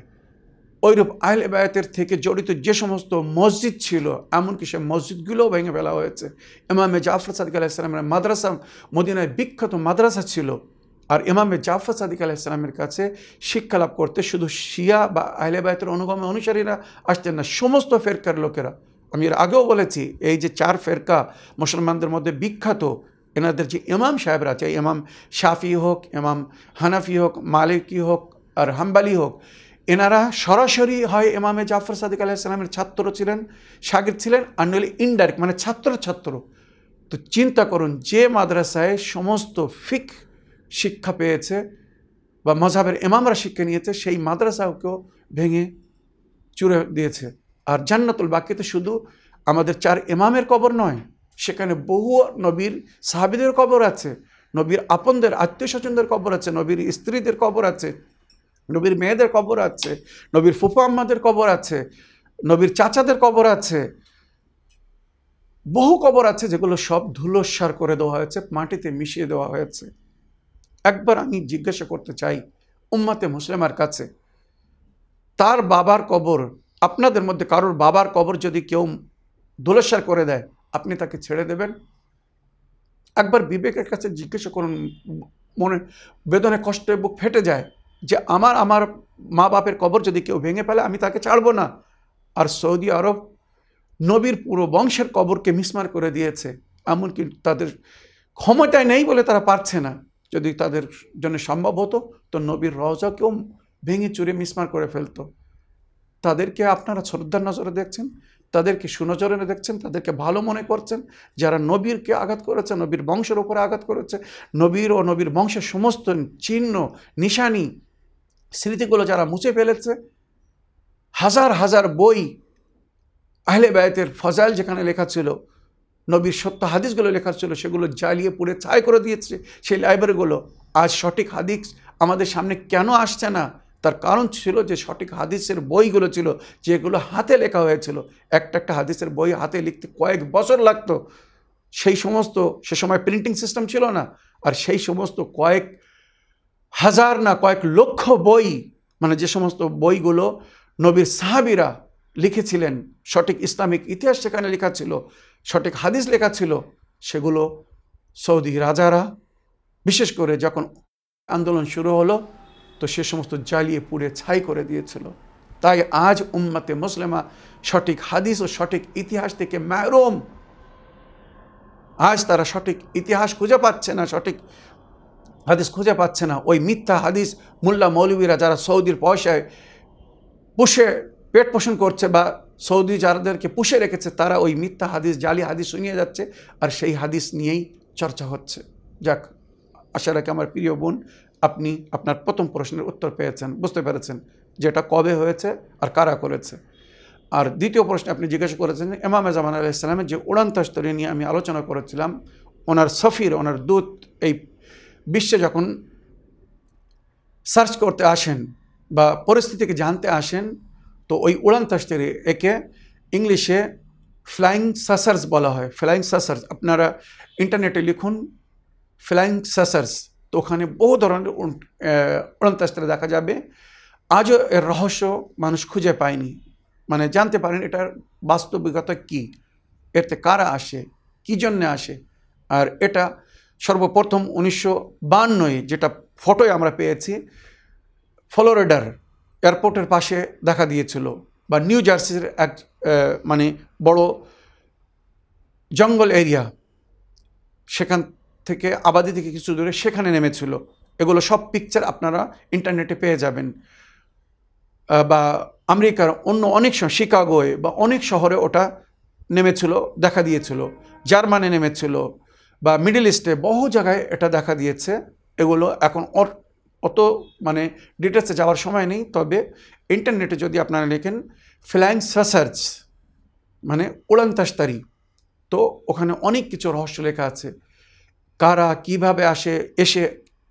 ওইরূপ আহলে বায়াতের থেকে জড়িত যে সমস্ত মসজিদ ছিল, এমনকি সে মসজিদগুলোও ভেঙে ফেলা হয়েছে। ইমামে জাফর সাদিক আলাইসালামের মাদ্রাসা, মদিনায় বিখ্যাত মাদ্রাসা ছিল। আর ইমামে জাফর সাদিক আলাইসালামের কাছে শিক্ষা লাভ করতে শুধু শিয়া বা আহলে বায়াতের অনুগমে অনুসারীরা আসতেন না, সমস্ত ফেরকার লোকেরা। আমি এর আগেও বলেছি, এই যে চার ফেরকা মুসলমানদের মধ্যে বিখ্যাত, এনাদের যে ইমাম সাহেবরা আছে, ইমাম শাফি হোক, ইমাম হানাফি হোক, মালিকি হোক আর হাম্বালি হোক এনারা সরাসরি হয় ইমামে জাফর সাদিক আলাইসালামের ছাত্র ছিলেন, শাগির ছিলেন আর নইলে ইনডাইরেক্ট মানে ছাত্র ছাত্র। তো চিন্তা করুন, যে মাদ্রাসায় সমস্ত ফিক শিক্ষা পেয়েছে বা মজাবের ইমামরা শিক্ষা নিয়েছে, সেই মাদ্রাসাকেও ভেঙে চুরে দিয়েছে। আর জান্নাতুল বাকিতে শুধু আমাদের চার ইমামের কবর নয়, সেখানে বহু নবীর সাহাবিদের কবর আছে, নবীর আপনদের আত্মীয় স্বজনদের কবর আছে, নবীর স্ত্রীদের কবর আছে নবীর মেয়েদের কবর আছে, নবীর ফুফু আম্মাদের কবর আছে, নবীর চাচাদের কবর আছে। বহু কবর আছে যেগুলো সব ধুলোস্বার করে দেওয়া হয়েছে, মাটিতে মিশিয়ে দেওয়া হয়েছে। একবার আমি জিজ্ঞাসা করতে চাই উম্মাতে মুসলিমার কাছে, তার বাবার কবর, আপনাদের মধ্যে কারোর বাবার কবর যদি কেউ ধুলোস্বার করে দেয়, আপনি তাকে ছেড়ে দেবেন? একবার বিবেকের কাছে জিজ্ঞাসা করুন, মনে বেদনে কষ্টে বুক ফেটে যায়। যে আমার আমার মা বাপের কবর যদি কেউ ভেঙে ফেলে, আমি তাকে ছাড়বো না। আর সৌদি আরব নবীর পুরো বংশের কবরকে মিসমার করে দিয়েছে, এমনকি তাদের ক্ষমতায় নেই বলে তারা পারছে না। যদি তাদের জন্য সম্ভব হতো, তো নবীর রওজাকেও ভেঙে চুরে মিসমার করে ফেলতো। তাদেরকে আপনারা শ্রদ্ধার নজরে দেখছেন, তাদেরকে সুনজরে দেখছেন, তাদেরকে ভালো মনে করছেন, যারা নবীরকে আঘাত করেছে, নবীর বংশের ওপরে আঘাত করেছে, নবীর ও নবীর বংশের সমস্ত চিহ্ন, নিশানি স্মৃতিগুলো যারা মুছে ফেলেছে, হাজার হাজার বই আহলে বায়তের ফজাইল যেখানে লেখা ছিল, নবীর সত্য হাদিসগুলো লেখা ছিল, সেগুলো জ্বালিয়ে পুড়ে ছাই করে দিয়েছে। সেই লাইব্রেরিগুলো আজ সঠিক হাদিস আমাদের সামনে কেন আসছে না? তার কারণ ছিল যে সঠিক হাদিসের বইগুলো ছিল, যেগুলো হাতে লেখা হয়েছিল। একটা একটা হাদিসের বই হাতে লিখতে কয়েক বছর লাগতো। সেই সমস্ত, সে সময় প্রিন্টিং সিস্টেম ছিল না। আর সেই সমস্ত কয়েক হাজার না কয়েক লক্ষ বই মানে যে সমস্ত বইগুলো নবীর সাহাবিরা লিখেছিলেন, সঠিক ইসলামিক ইতিহাস সেখানে লেখা ছিল, সঠিক হাদিস লেখা ছিল, সেগুলো সৌদি রাজারা, বিশেষ করে যখন আন্দোলন শুরু হলো, তো সে সমস্ত জ্বালিয়ে পুড়ে ছাই করে দিয়েছিল। তাই আজ উম্মাতে মুসলিমা সঠিক হাদিস ও সঠিক ইতিহাস থেকে ম্যারোম আজ তারা সঠিক ইতিহাস খুঁজে পাচ্ছে না, সঠিক হাদিস খুঁজে পাচ্ছে না। ওই মিথ্যা হাদিস মোল্লা মৌলবীরা যারা সৌদির পয়সায় পুষে, পেট পোষণ করছে বা সৌদি যাদেরকে পুষে রেখেছে, তারা ওই মিথ্যা হাদিস, জালি হাদিস শুনিয়ে যাচ্ছে আর সেই হাদিস নিয়েই চর্চা হচ্ছে। যাক, আশা রাখি আমার প্রিয় বোন, আপনি আপনার প্রথম প্রশ্নের উত্তর পেয়েছেন, বুঝতে পেরেছেন যেটা কবে হয়েছে আর কারা করেছে। আর দ্বিতীয় প্রশ্নে আপনি জিজ্ঞাসা করেছেন যে ইমাম জামান আলাহ ইসলামের যে উড়ান তস্তরি নিয়ে আমি আলোচনা করেছিলাম, ওনার সফির, ওনার দূত এই বিশ্বে যখন সার্চ করতে আসেন বা পরিস্থিতিকে জানতে আসেন, তো ওই উড়ান একে ইংলিশে ফ্লাইং সাসার্স বলা হয়। ফ্লাইং সাসার্স, আপনারা ইন্টারনেটে লিখুন, ফ্লাইং সাসার্স, তো ওখানে বহু ধরনের উড়ান দেখা যাবে। আজও এর রহস্য মানুষ খুঁজে পায়নি। মানে জানতে পারেন এটার বাস্তবিকতা কি, এতে কারা আসে, কী জন্যে আসে, আর এটা সর্বপ্রথম উনিশশো বান্নয় যেটা ফটোয় আমরা পেয়েছি, ফ্লোরিডার এয়ারপোর্টের পাশে দেখা দিয়েছিল বা নিউ জার্সির এক মানে বড় জঙ্গল এরিয়া। সেখান থেকে, আবাদি থেকে কিছু দূরে সেখানে নেমেছিল। এগুলো সব পিকচার আপনারা ইন্টারনেটে পেয়ে যাবেন। বা আমেরিকার অন্য অনেক শহর শিকাগোয় বা অনেক শহরে ওটা নেমেছিল, দেখা দিয়েছিল। জার্মানে নেমেছিল। বা মিডল ইস্টে বহু জায়গায় এটা দেখা দিয়েছে। এগুলো এখন অত মানে ডিটেলসে যাওয়ার সময় নেই। তবে ইন্টারনেটে যদি আপনারা লেখেন ফ্ল্যাং সাসার্চ মানে উড়ান্তাস্তারি তো ওখানে অনেক কিছু রহস্য লেখা আছে। কারা কীভাবে আসে, এসে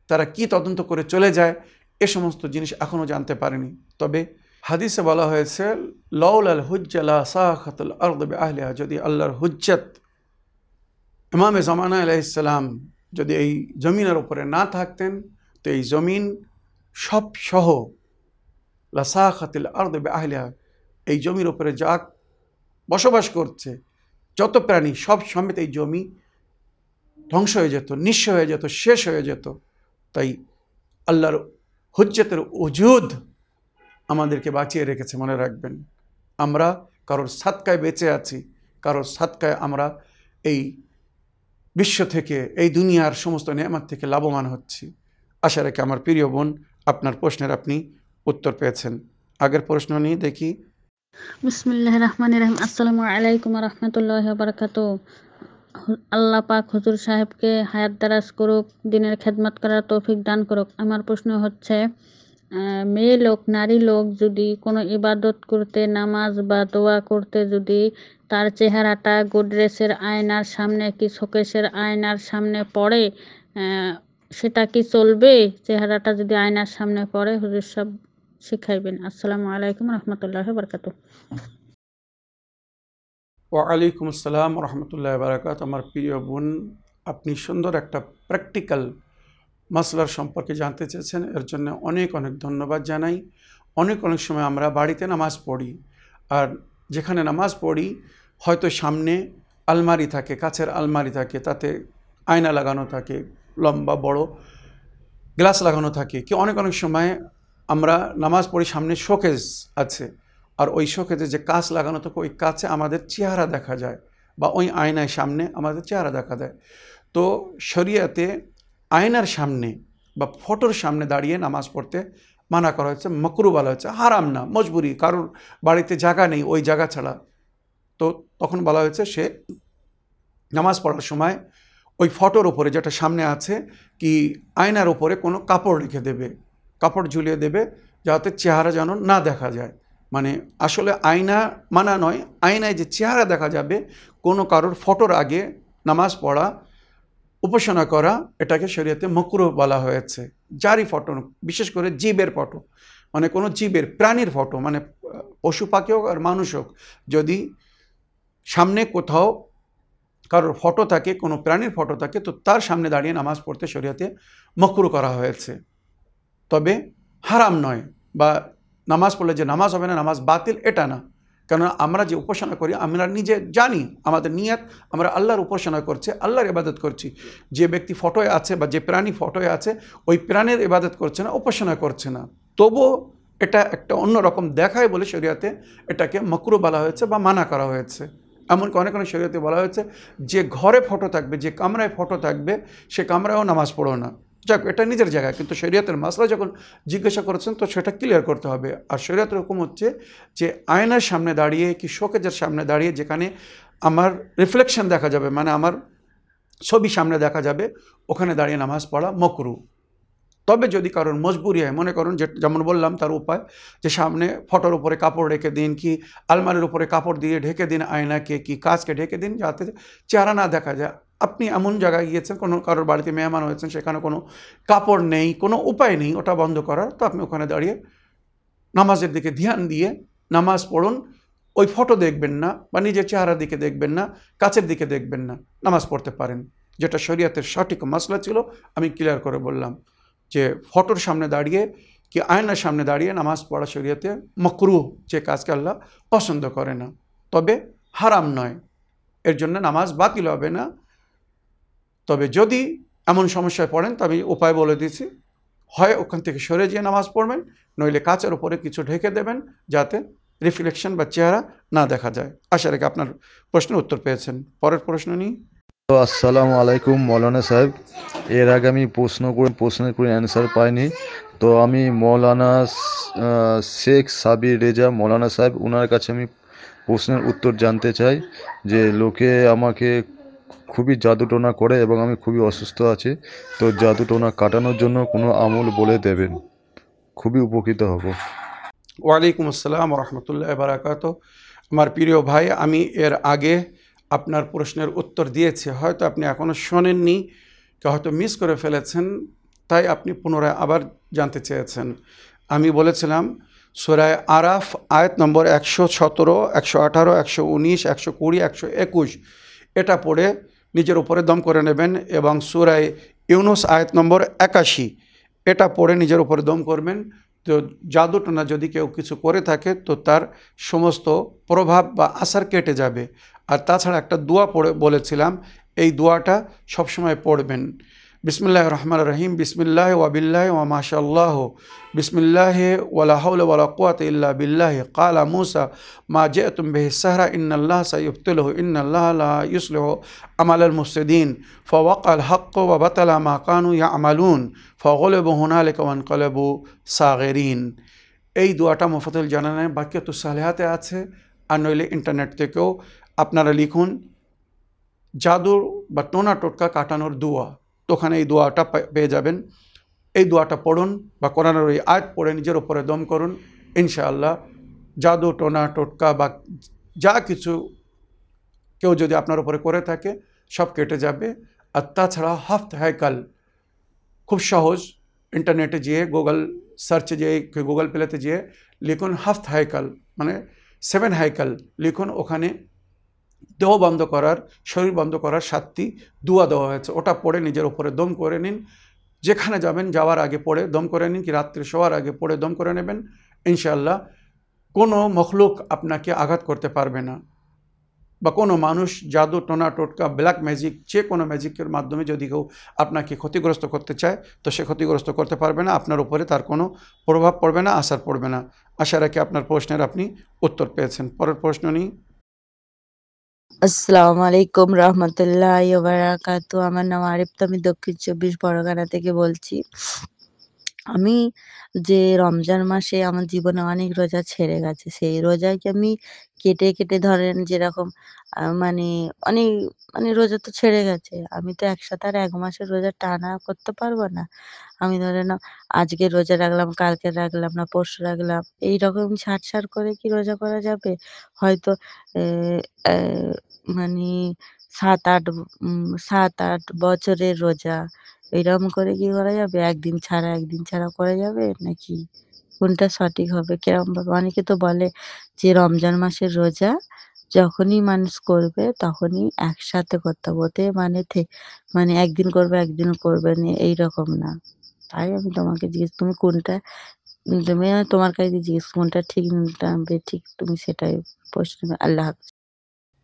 তারা কি তদন্ত করে চলে যায়, এ সমস্ত জিনিস এখনও জানতে পারেনি। তবে হাদিসে বলা হয়েছে লৌল আল হুজ্জালা সাখাতুল আর্দ আহলিয়া যদি আল্লাহর হুজ্জত ইমামে জামানা আলাইসালাম যদি এই জমিনের উপরে না থাকতেন, তো এই জমিন সব সহ লাসা লাসাখাতিল আর্দ আহলিয়া এই জমির উপরে যা বসবাস করছে, যত প্রাণী সব সমেত এই জমি ধ্বংস হয়ে যেত, নিঃস্ব হয়ে যেত, শেষ হয়ে যেত। তাই আল্লাহর হুজ্জতের উজুদ আমাদেরকে বাঁচিয়ে রেখেছে, মনে রাখবেন। আমরা কারোর সাতকায় বেঁচে আছি, কারোর সাতকায় আমরা এই বিশ্ব থেকে এই দুনিয়ার সমস্ত নিয়ামত থেকে লাভবান হচ্ছি। আশা রেখে আমার প্রিয় বোন, আপনার প্রশ্নের আপনি উত্তর পেয়েছেন। আগের প্রশ্ন নিয়ে দেখি। বিসমিল্লাহ রহমান রহিম। আসসালামু আলাইকুম রহমতুল্লাহ বারকাত আল্লাহ পাক হুজুর সাহেবকে হায়াত দারাজ করুক, দিনের খেদমত করার তৌফিক দান করুক। আমার প্রশ্ন হচ্ছে মেয়ে লোক, নারী লোক যদি কোনো ইবাদত করতে, নামাজ বা দোয়া করতে যদি তার চেহারাটা গোডরেজের আয়নার সামনে কি শোকেসের আয়নার সামনে পড়ে সেটা কি চলবে? চেহারাটা যদি আয়নার সামনে পড়ে, হুজুর সাহেব শিখাইবেন। আসসালামু আলাইকুম রহমতুল্লাহ বারকাত ওয়ালাইকুম আসসালাম রহমতুল্লাহ বারাকাত আমার প্রিয় বোন, আপনি সুন্দর একটা প্র্যাকটিক্যাল মাসলার সম্পর্কে জানতে চেয়েছেন, এর জন্য অনেক অনেক ধন্যবাদ জানাই। অনেক অনেক সময় আমরা বাড়িতে নামাজ পড়ি, আর যেখানে নামাজ পড়ি, হয়তো সামনে আলমারি থাকে, কাছের আলমারি থাকে, তাতে আয়না লাগানো থাকে, লম্বা, বড় গ্লাস লাগানো থাকে, কি অনেক অনেক সময় আমরা নামাজ পড়ি সামনে শোকেস আছে, আর ওই শোকেজে যে কাঁচ লাগানো থাকে, ওই কাছে আমাদের চেহারা দেখা যায়, বা ওই আয়নায় সামনে আমাদের চেহারা দেখা দেয় তো শরিয়াতে আয়নার সামনে বা ফটোর সামনে দাঁড়িয়ে নামাজ পড়তে মানা করা হয়েছে, মকরু বলা হচ্ছে হারাম না, মজবুরি, কারোর বাড়িতে জায়গা নেই, ওই জায়গা ছাড়া। তো তখন বলা হয়েছে সে নামাজ পড়ার সময় ওই ফটোর ওপরে যেটা সামনে আছে কি, আয়নার ওপরে কোনো কাপড় রেখে দেবে, কাপড় ঝুলিয়ে দেবে যাতে চেহারা যেন না দেখা যায়। মানে আসলে আয়না মানা নয়, আয়নায় যে চেহারা দেখা যাবে, কোনো কারোর ফটোর আগে নামাজ পড়া উপাসনা করা, এটাকে শরীয়তে মকরু বলা হয়েছে। যারই ফটো, বিশেষ করে জীবের ফটো। মানে কোনো জীবের, প্রাণীর ফটো মানে পশু পাখি হোক আর মানুষ হোক, যদি সামনে কোথাও কারোর ফটো থাকে, কোনো প্রাণীর ফটো থাকে, তো তার সামনে দাঁড়িয়ে নামাজ পড়তে শরীয়তে মকরু করা হয়েছে। তবে হারাম নয় বা নামাজ পড়লে যে নামাজ হবে না, নামাজ বাতিল, এটা না। কেন আমরা যে উপাসনা করি, আমরা নিজে জানি আমাদের নিয়ত, আমরা আল্লাহর উপাসনা করছে, আল্লাহর ইবাদত করছি। যে ব্যক্তি ফটোয় আছে বা যে প্রাণী ফটোয় আছে, ওই প্রাণের ইবাদত করছে না, উপাসনা করছে না। তবুও এটা একটা অন্যরকম দেখায় বলে শরীয়তে এটাকে মকরু বলা হয়েছে বা মানা করা হয়েছে। এমনকি অনেক অনেক শরীয়তে বলা হয়েছে, যে ঘরে ফটো থাকবে, যে কামরায় ফটো থাকবে, সে কামরায়ও নামাজ পড়ো না। যাক, এটা নিজের জায়গায় কিন্তু শরীয়তের মাসলা যখন জিজ্ঞাসা করেছেন, তো সেটা ক্লিয়ার করতে হবে। আর শরীয়তের হুকুম হচ্ছে যে, আয়নার সামনে দাঁড়িয়ে কি শোকেজের সামনে দাঁড়িয়ে যেখানে আমার রিফ্লেকশন দেখা যাবে মানে আমার ছবি সামনে দেখা যাবে, ওখানে দাঁড়িয়ে নামাজ পড়া মকরু। তবে যদি কারোর মজবুরি হয়, মনে করুন যে, যেমন বললাম তার উপায়, যে সামনে ফটোর উপরে কাপড় রেখে দিন, কি আলমারির উপরে কাপড় দিয়ে ঢেকে দিন আয়নাকে, কি কাজকে ঢেকে দিন, যাতে চেহারা না দেখা যায়। আপনি এমন জায়গায় গিয়েছেন, কোনো কারোর বাড়িতে মেহমান হয়েছেন, সেখানে কোনো কাপড় নেই, কোনো উপায় নেই, ওটা বন্ধ করার, তো আপনি ওখানে দাঁড়িয়ে নামাজের দিকে ধ্যান দিয়ে নামাজ পড়ুন, ওই ফটো দেখবেন না বা নিজের চেহারার দিকে দেখবেন না, কাছের দিকে দেখবেন না, নামাজ পড়তে পারেন। যেটা শরীয়তের সঠিক মশলা ছিল, আমি ক্লিয়ার করে বললাম যে ফটোর সামনে দাঁড়িয়ে কি আয়নার সামনে দাঁড়িয়ে নামাজ পড়া শরীয়তে মকরু যে কাজকে আল্লাহ পছন্দ করে না। তবে হারাম নয়। এর জন্য নামাজ বাতিল হবে না তবে যদি এমন সমস্যায় পড়েন তবে উপায় বলে দিয়েছি। হয় ওখান থেকে সরে যেয়ে নামাজ পড়বেন, নইলে কাচের উপরে কিছু ঢেকে দেবেন, যাতে রিফ্লেকশন বা চেহারা না দেখা যায়। আশা রেখে আপনার প্রশ্নের উত্তর পেয়েছেন। পরের প্রশ্ন নিই। আসসালামু আলাইকুম, মৌলানা সাহেব। এর আগে আমি প্রশ্ন করে, প্রশ্নের করে অ্যান্সার পাইনি। তো আমি মৌলানা শেখ সাবির রেজা, মৌলানা সাহেব ওনার কাছে আমি প্রশ্নের উত্তর জানতে চাই যে, লোকে আমাকে খুবই জাদুটোনা করে এবং আমি খুবই অসুস্থ আছি। তো জাদুটোনা কাটানোর জন্য কোনো আমল বলে দেবেন। খুবই উপকৃত হব। ওয়ালাইকুম আসসালাম রহমতুল্লাহ বারাকাত। আমার প্রিয় ভাই, আমি এর আগে আপনার প্রশ্নের উত্তর দিয়েছি। হয়তো আপনি এখনও শোনেননি হয়তো মিস করে ফেলেছেন, তাই আপনি পুনরায় আবার জানতে চেয়েছেন। আমি বলেছিলাম, সোরায় আরাফ, আয়াত নম্বর একশো সতেরো, একশো আঠারো, একশো উনিশ, একশো কুড়ি, একশো একুশ। এটা পড়ে নিজের উপরে দম করে নেবেন এবং সুরায় ইউনুস আয়াত নম্বর একাশি, এটা পড়ে নিজের উপরে দম করবেন। তো জাদুটনা যদি কেউ কিছু করে থাকে, তো তার সমস্ত প্রভাব বা আসার কেটে যাবে। আর তাছাড়া একটা দোয়া পড়ে বলেছিলাম, এই দোয়াটা সবসময় পড়বেন। বিসমিল্লাহ রহমান রহিম, বিসমিল্লাহ ওয়াবিল্লাহ ওয়া মাশাল্লাহ বিসমিল্লাহ ওয়ালাহল ওয়ালাকুয়াত ইল্লা বিল্লাহ। কালা মুসা, মা জে তুম বেহসাহরা ইন্নআল্লাহ সাইফতুলহ ইন্নআল্লাহ ইউসলহ আমাল মুসদিন ফওয়াক আল হক ওয়াবাতলা মা কানু ইয়া আমালুন ফগলব কওয়ান ওয়ানকলবু সাগেরিন। এই দুয়াটা মফতুল জানানের বাক্য তো সালেহাতে আছে, আর নইলে ইন্টারনেট থেকেও আপনারা লিখুন, জাদুর বা টোনা টোটকা কাটানোর দুয়া। তো ওখানে এই দোয়াটা পেয়ে যাবেন। এই দোয়াটা পড়ুন বা কোরআনের ওই আয়াত পড়ে নিজের ওপরে দম করুন, ইনশাআল্লাহ। জাদু, টোনা, টোটকা বা যা কিছু কেউ যদি আপনার উপরে করে থাকে, সব কেটে যাবে। আর তাছাড়া হাফত হাইকাল খুব সহজ। ইন্টারনেটে যেয়ে, গুগল সার্চে যেয়ে, গুগল প্লেতে যেয়ে লিখুন হাফত হাইকাল মানে সেভেন হাইকাল লিখুন। ওখানে দেহ বন্ধ করার, শরীর বন্ধ করার সাতটি দুয়া দেওয়া হয়েছে। ওটা পড়ে নিজের ওপরে দম করে নিন। যেখানে যাবেন, যাওয়ার আগে পড়ে দম করে নিন কি রাত্রে শোয়ার আগে পড়ে দম করে নেবেন। ইনশাল্লাহ কোনো মখলুক আপনাকে আঘাত করতে পারবে না। বা কোনো মানুষ জাদু, টোনা, টোটকা ব্ল্যাক ম্যাজিক যে কোনো ম্যাজিকের মাধ্যমে যদি কেউ আপনাকে ক্ষতিগ্রস্ত করতে চায়, তো সে ক্ষতিগ্রস্ত করতে পারবে না। আপনার উপরে তার কোনো প্রভাব পড়বে না, আসার পড়বে না। আশা রাখি আপনার প্রশ্নের আপনি উত্তর পেয়েছেন। পরের প্রশ্ন নিই। আসসালামু আলাইকুম রহমতুল্লাহ ওবরাকাতু আমার নাম আরিফ তো আমি দক্ষিণ চব্বিশ পরগনা থেকে বলছি। আমি যে রমজান মাসে আমার জীবনে অনেক রোজা ছেড়ে গেছে, সেই রোজাকে আমি কেটে কেটে ধরেন যেরকম মানে অনেক মানে রোজা তো ছেড়ে গেছে। আমি তো একসাথে আর এক মাসের রোজা টানা করতে পারব না। আমি ধরে নাও, আজকে রোজা রাখলাম, কালকে রাখলাম না, পরশু রাখলাম, এইরকম ছাড় ছাড় করে কি রোজা করা যাবে? হয়তো মানে সাত আট সাত আট বছরের রোজা এরকম করে কি করা যাবে? একদিন ছাড়া একদিন ছাড়া করা যাবে নাকি? কোনটা সঠিক হবে কিরম ভাবে অনেকে তো বলে যে রমজান মাসের রোজা যখনই মানুষ করবে তখনই একসাথে করতে হবে। ওতে মানে মানে একদিন করবে একদিন করবে না, এইরকম না। তাই আমি তোমাকে জিজ্ঞেস, তুমি কোনটা, তুমি তোমার কাছে জিজ্ঞেস, কোনটা ঠিক কোনটা ঠিক, তুমি সেটাই প্রশ্ন আল্লাহ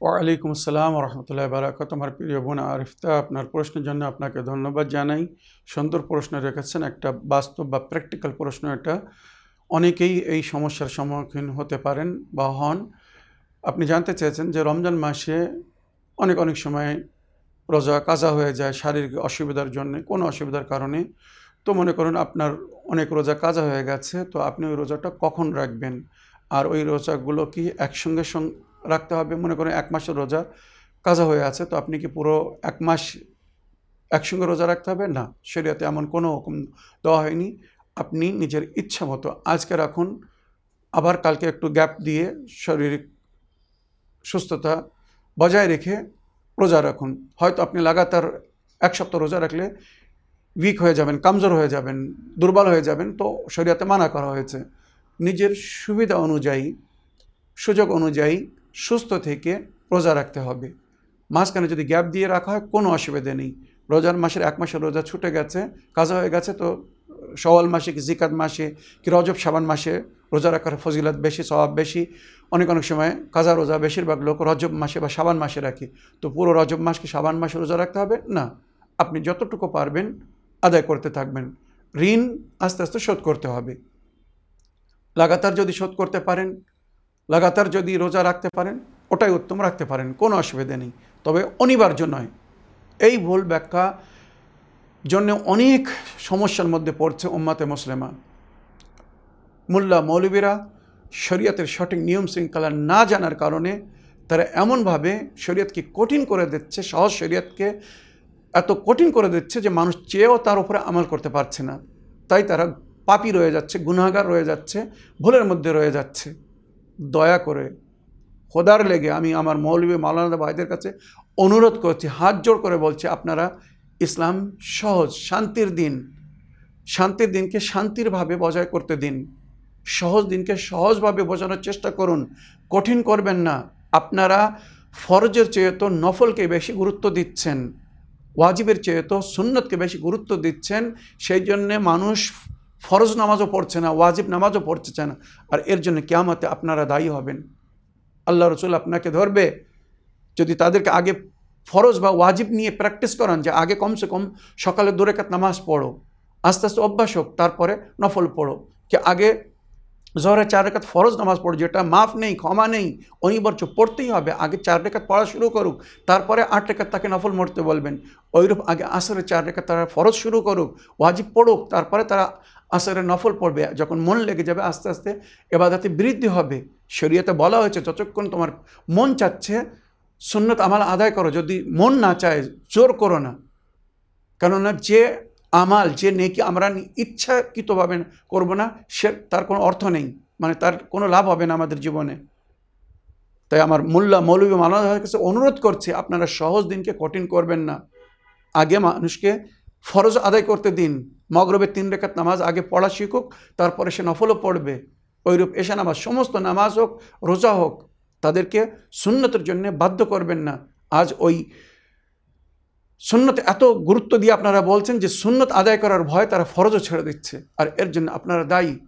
ওয়ালাইকুম আসসালাম রহমতুল্লাহ বারাকাত আমার প্রিয় বোন আরিফতা, আপনার প্রশ্নের জন্য আপনাকে ধন্যবাদ জানাই। সুন্দর প্রশ্ন রেখেছেন, একটা বাস্তব বা প্র্যাকটিক্যাল প্রশ্ন এটা। অনেকেই এই সমস্যার সম্মুখীন হতে পারেন বা হন। আপনি জানতে চেয়েছেন যে রমজান মাসে অনেক অনেক সময় রোজা কাজা হয়ে যায়, শারীরিক অসুবিধার জন্য, কোনো অসুবিধার কারণে। তো মনে করুন আপনার অনেক রোজা কাজা হয়ে গেছে, তো আপনি ওই রোজাটা কখন রাখবেন? আর ওই রোজাগুলো কি একসঙ্গে রাখতে হবে? মনে করেন এক মাসের রোজা কাজা হয়ে আছে, তো আপনি কি পুরো এক মাস একসঙ্গে রোজা রাখতে হবে? না, শরীয়তে এমন কোনো হুকুম দেওয়া হয়নি। আপনি নিজের ইচ্ছা মতো আজকে রাখুন, আবার কালকে একটু গ্যাপ দিয়ে শারীরিক সুস্থতা বজায় রেখে রোজা রাখুন। হয়তো আপনি লাগাতার এক সপ্তাহ রোজা রাখলে উইক হয়ে যাবেন, কামজোর হয়ে যাবেন, দুর্বল হয়ে যাবেন, তো শরীয়তে মানা করা হয়েছে। নিজের সুবিধা অনুযায়ী, সুযোগ অনুযায়ী সুস্থ থেকে রোজা রাখতে হবে। মাঝখানে যদি গ্যাপ দিয়ে রাখা হয়, কোনো অসুবিধে নেই। রোজার মাসের এক মাসের রোজা ছুটে গেছে, কাজা হয়ে গেছে, তো সওয়াল মাসে কি জিকাত মাসে কি রজব সাবান মাসে রোজা রাখার ফজিলত বেশি স্বভাব বেশি। অনেক অনেক সময় কাজা রোজা বেশিরভাগ লোক রজব মাসে বা সাবান মাসে রাখে। তো পুরো রজব মাস কি সাবান মাসে রোজা রাখতে হবে? না। আপনি যতটুকু পারবেন আদায় করতে থাকবেন। ঋণ আস্তে আস্তে শোধ করতে হবে। লাগাতার যদি শোধ করতে পারেন, লাগাতার যদি রোজা রাখতে পারেন, ওটাই উত্তম রাখতে পারেন, কোনো অসুবিধা নেই। তবে অনিবার্য নয়। এই ভুল ব্যাখ্যা জন্য অনেক সমস্যার মধ্যে পড়ছে উম্মাতে মুসলিমা। মোল্লা মৌলবীরা শরীয়তের সঠিক নিয়ম শৃঙ্খলা না জানার কারণে তারা এমনভাবে শরীয়তকে কঠিন করে দিচ্ছে, সহজ শরীয়তকে এত কঠিন করে দিচ্ছে যে মানুষ চেয়েও তার উপরে আমল করতে পারছে না। তাই তারা পাপি রয়ে যাচ্ছে, গুনাহগার রয়ে যাচ্ছে, ভুলের মধ্যে রয়ে যাচ্ছে। দয়া করে খোদার লেগে আমি আমার মৌলবী মাওলানা ভাইদের কাছে অনুরোধ করছি, হাত জোড় করে বলছি, আপনারা ইসলাম সহজ, শান্তির দিন। শান্তির দিনকে শান্তিরভাবে বজায় করতে দিন। সহজ দিনকে সহজভাবে বোঝানোর চেষ্টা করুন। কঠিন করবেন না। আপনারা ফরজের চেয়ে তো নফলকে বেশি গুরুত্ব দিচ্ছেন। ওয়াজিবের চেয়ে তো সুন্নতকে বেশি গুরুত্ব দিচ্ছেন। সেই জন্যে মানুষ ফরজ নামাজও পড়ছে না, ওয়াজিব নামাজও পড়ছে না। আর এর জন্য কেয়ামতে আপনারা দায়ী হবেন। আল্লাহ রসুল আপনাকে ধরবে। যদি তাদেরকে আগে ফরজ বা ওয়াজিব নিয়ে প্র্যাকটিস করান যে আগে কমসে কম সকালে দু রেখাত নামাজ পড়ো, আস্তে আস্তে অভ্যাস হোক, তারপরে নফল পড়ো। কি আগে জহরে চার রেখাত ফরজ নামাজ পড়ো, যেটা মাফ নেই, ক্ষমা নেই, অনিবার্য পড়তেই হবে, আগে চার রেখাত পড়া শুরু করুক, তারপরে আট রেখাত তাকে নফল মরতে বলবেন। ওইরূপ আগে আসরে চার রেখাত তারা ফরজ শুরু করুক, ওয়াজিব পড়ুক, তারপরে তারা আসরে নফল পড়বে। যখন মন লেগে যাবে, আস্তে আস্তে এবাদাতে বৃদ্ধি হবে। শরীয়তে বলা হয়েছে, যতক্ষণ তোমার মন চাচ্ছে সুন্নত আমাল আদায় করো, যদি মন না চায়, জোর করো না। কেননা যে আমাল, যে নেকি আমরা ইচ্ছাকৃতভাবে করব না, সে তার কোনো অর্থ নেই মানে তার কোনো লাভ হবে না আমাদের জীবনে। তাই আমার মোল্লা মৌলবী মালার কাছে অনুরোধ করছে, আপনারা সহজ দিনকে কঠিন করবেন না। আগে মানুষকে ফরজ আদায় করতে দিন। মগরবের তিন রেখাত নামাজ আগে পড়া শিখুক, তারপরে সে নফলও পড়বে। ওইরূপ এশা নামাজ সমস্ত নামাজ হোক, রোজা হোক তাদেরকে সুন্নতের জন্য বাধ্য করবেন না। আজ ওই সুন্নতে এত গুরুত্ব দিয়ে আপনারা বলছেন যে সুন্নত আদায় করার ভয় তারা ফরজও ছেড়ে দিচ্ছে। আর এর জন্য আপনারা দায়ী।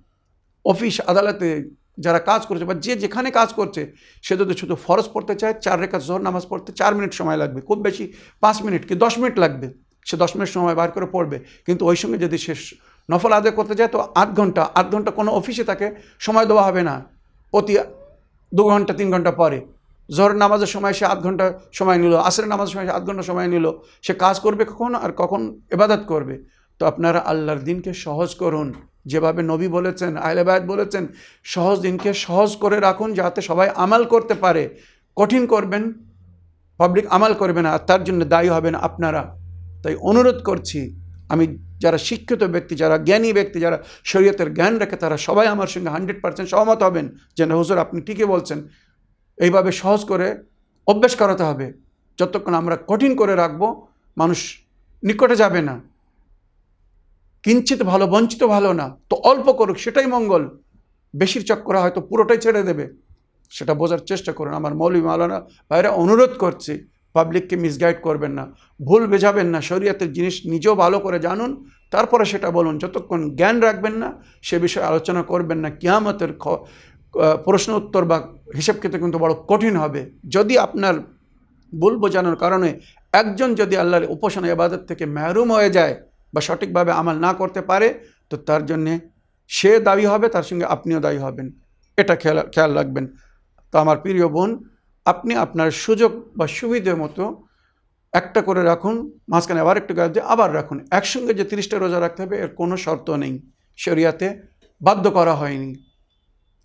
অফিস, আদালতে যারা কাজ করছে বা যে যেখানে কাজ করছে, সে যদি শুধু ফরজ পড়তে চায়, চার রেখা জোহর নামাজ পড়তে চার মিনিট সময় লাগবে। খুব বেশি পাঁচ মিনিট কি দশ মিনিট লাগবে? সে দশ মিনিট সময় বার করে পড়বে। কিন্তু ওই সঙ্গে যদি সে নফল আদায় করতে যায় তো আধ ঘণ্টা আধ ঘণ্টা কোনো অফিসে তাকে সময় দেওয়া হবে না। প্রতি দু ঘণ্টা, তিন ঘণ্টা পরে। জোহর নামাজের সময় সে আধ ঘণ্টা সময় নিল, আসরের নামাজের সময় সে আধ ঘণ্টা সময় নিল। সে কাজ করবে কখন আর কখন এবাদত করবে? তো আপনারা আল্লাহর দিনকে সহজ করুন। যেভাবে নবী বলেছেন আহলেবায়ত বলেছেন, সহজ দিনকে সহজ করে রাখুন যাতে সবাই আমাল করতে পারে। কঠিন করবেন পাবলিক আমাল করবে না, আর তার জন্য দায়ী হবেন আপনারা। তাই অনুরোধ করছি, আমি যারা শিক্ষিত ব্যক্তি, যারা জ্ঞানী ব্যক্তি, যারা শরীয়তের জ্ঞান রাখে তারা সবাই আমার সঙ্গে হান্ড্রেড পার্সেন্ট সহমত হবেন যে না, হুজুর, আপনি ঠিকই বলছেন। এইভাবে সহজ করে অভ্যেস করাতে হবে। যতক্ষণ আমরা কঠিন করে রাখব, মানুষ নিকটে যাবে না। কিঞ্চিত ভালো, বঞ্চিত ভালো না। তো অল্প করুক, সেটাই মঙ্গল। বেশির চক্করে হয়তো পুরোটাই ছেড়ে দেবে। সেটা বোঝার চেষ্টা করুন। আমার মৌলী মালানা ভাইরা অনুরোধ করছি পাবলিককে মিসগাইড করবেন না, ভুল বোঝাবেন না, শরীয়তের জিনিস নিজেও ভালো করে জানুন, তারপরে সেটা বলুন, যতক্ষণ জ্ঞান রাখবেন না, সে বিষয়ে আলোচনা করবেন না, কিয়ামতের প্রশ্ন উত্তর বা হিসেব ক্ষেত্রে কিন্তু বড় কঠিন হবে। যদি আপনার ভুল বোঝানোর কারণে একজন যদি আল্লাহর উপাসনা ইবাদত থেকে মেহরুম হয়ে যায় বা সঠিকভাবে আমল না করতে পারে, তো তার জন্যে সে দায়ী হবে, তার সঙ্গে আপনিও দায়ী হবেন। এটা খেয়াল খেয়াল রাখবেন। তো আমার প্রিয় বোন আপনি আপনার সুযোগ বা সুবিধে মতো একটা করে রাখুন, মাঝখানে আবার একটু গায়ে দিয়ে আবার রাখুন। একসঙ্গে যে তিরিশটা রোজা রাখতে হবে, এর কোনো শর্ত নেই। শরিয়াতে বাধ্য করা হয়নি।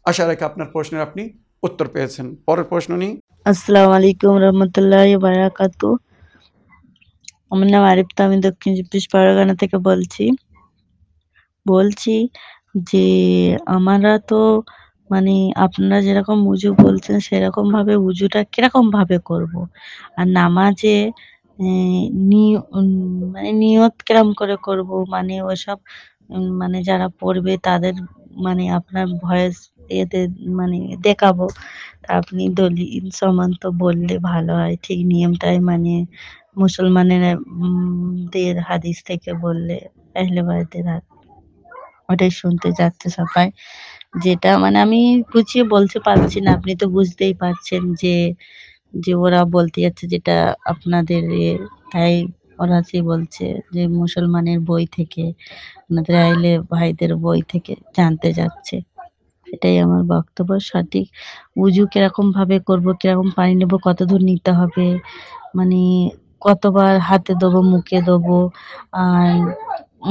আশা রেখে আপনার প্রশ্নের আপনি উত্তর পেয়েছেন। পরের প্রশ্ন নিই। আসসালামু আলাইকুম রহমতুল্লাহ বারাকাতু। আমার নাম আরিফতা আমি দক্ষিণ চব্বিশ পরগনা থেকে বলছি। বলছি যে, আমরা তো মানে আপনারা যেরকম উজু বলছেন, সেরকম ভাবে উজুটা কীরকম ভাবে করব? আর নামাজে মানে নিয়ত কিরম করে করব? মানে ওসব মানে যারা পড়বে তাদের মানে আপনার ভয়েস এতে মানে দেখাবো। তা আপনি দলিল সম্বন্ধ বললে ভালো হয়। ঠিক নিয়মটাই মানে মুসলমানেরা দের হাদিস থেকে বললে, আহলে হাত ওটাই শুনতে যাচ্ছে সবাই। যেটা মানে আমি গুছিয়ে বলতে পারছি না, আপনি তো বুঝতেই পারছেন যে যে ওরা বলতে যাচ্ছে যেটা আপনাদের তাই ওরা সে বলছে যে মুসলমানের বই থেকে, আপনাদের আইলে ভাইদের বই থেকে জানতে যাচ্ছে। এটাই আমার বক্তব্য, সঠিক উজু কীরকম ভাবে করব, কীরকম পানি নেব কত দূর নিতে হবে মানে কতবার হাতে দেবো, মুখে দেবো, আর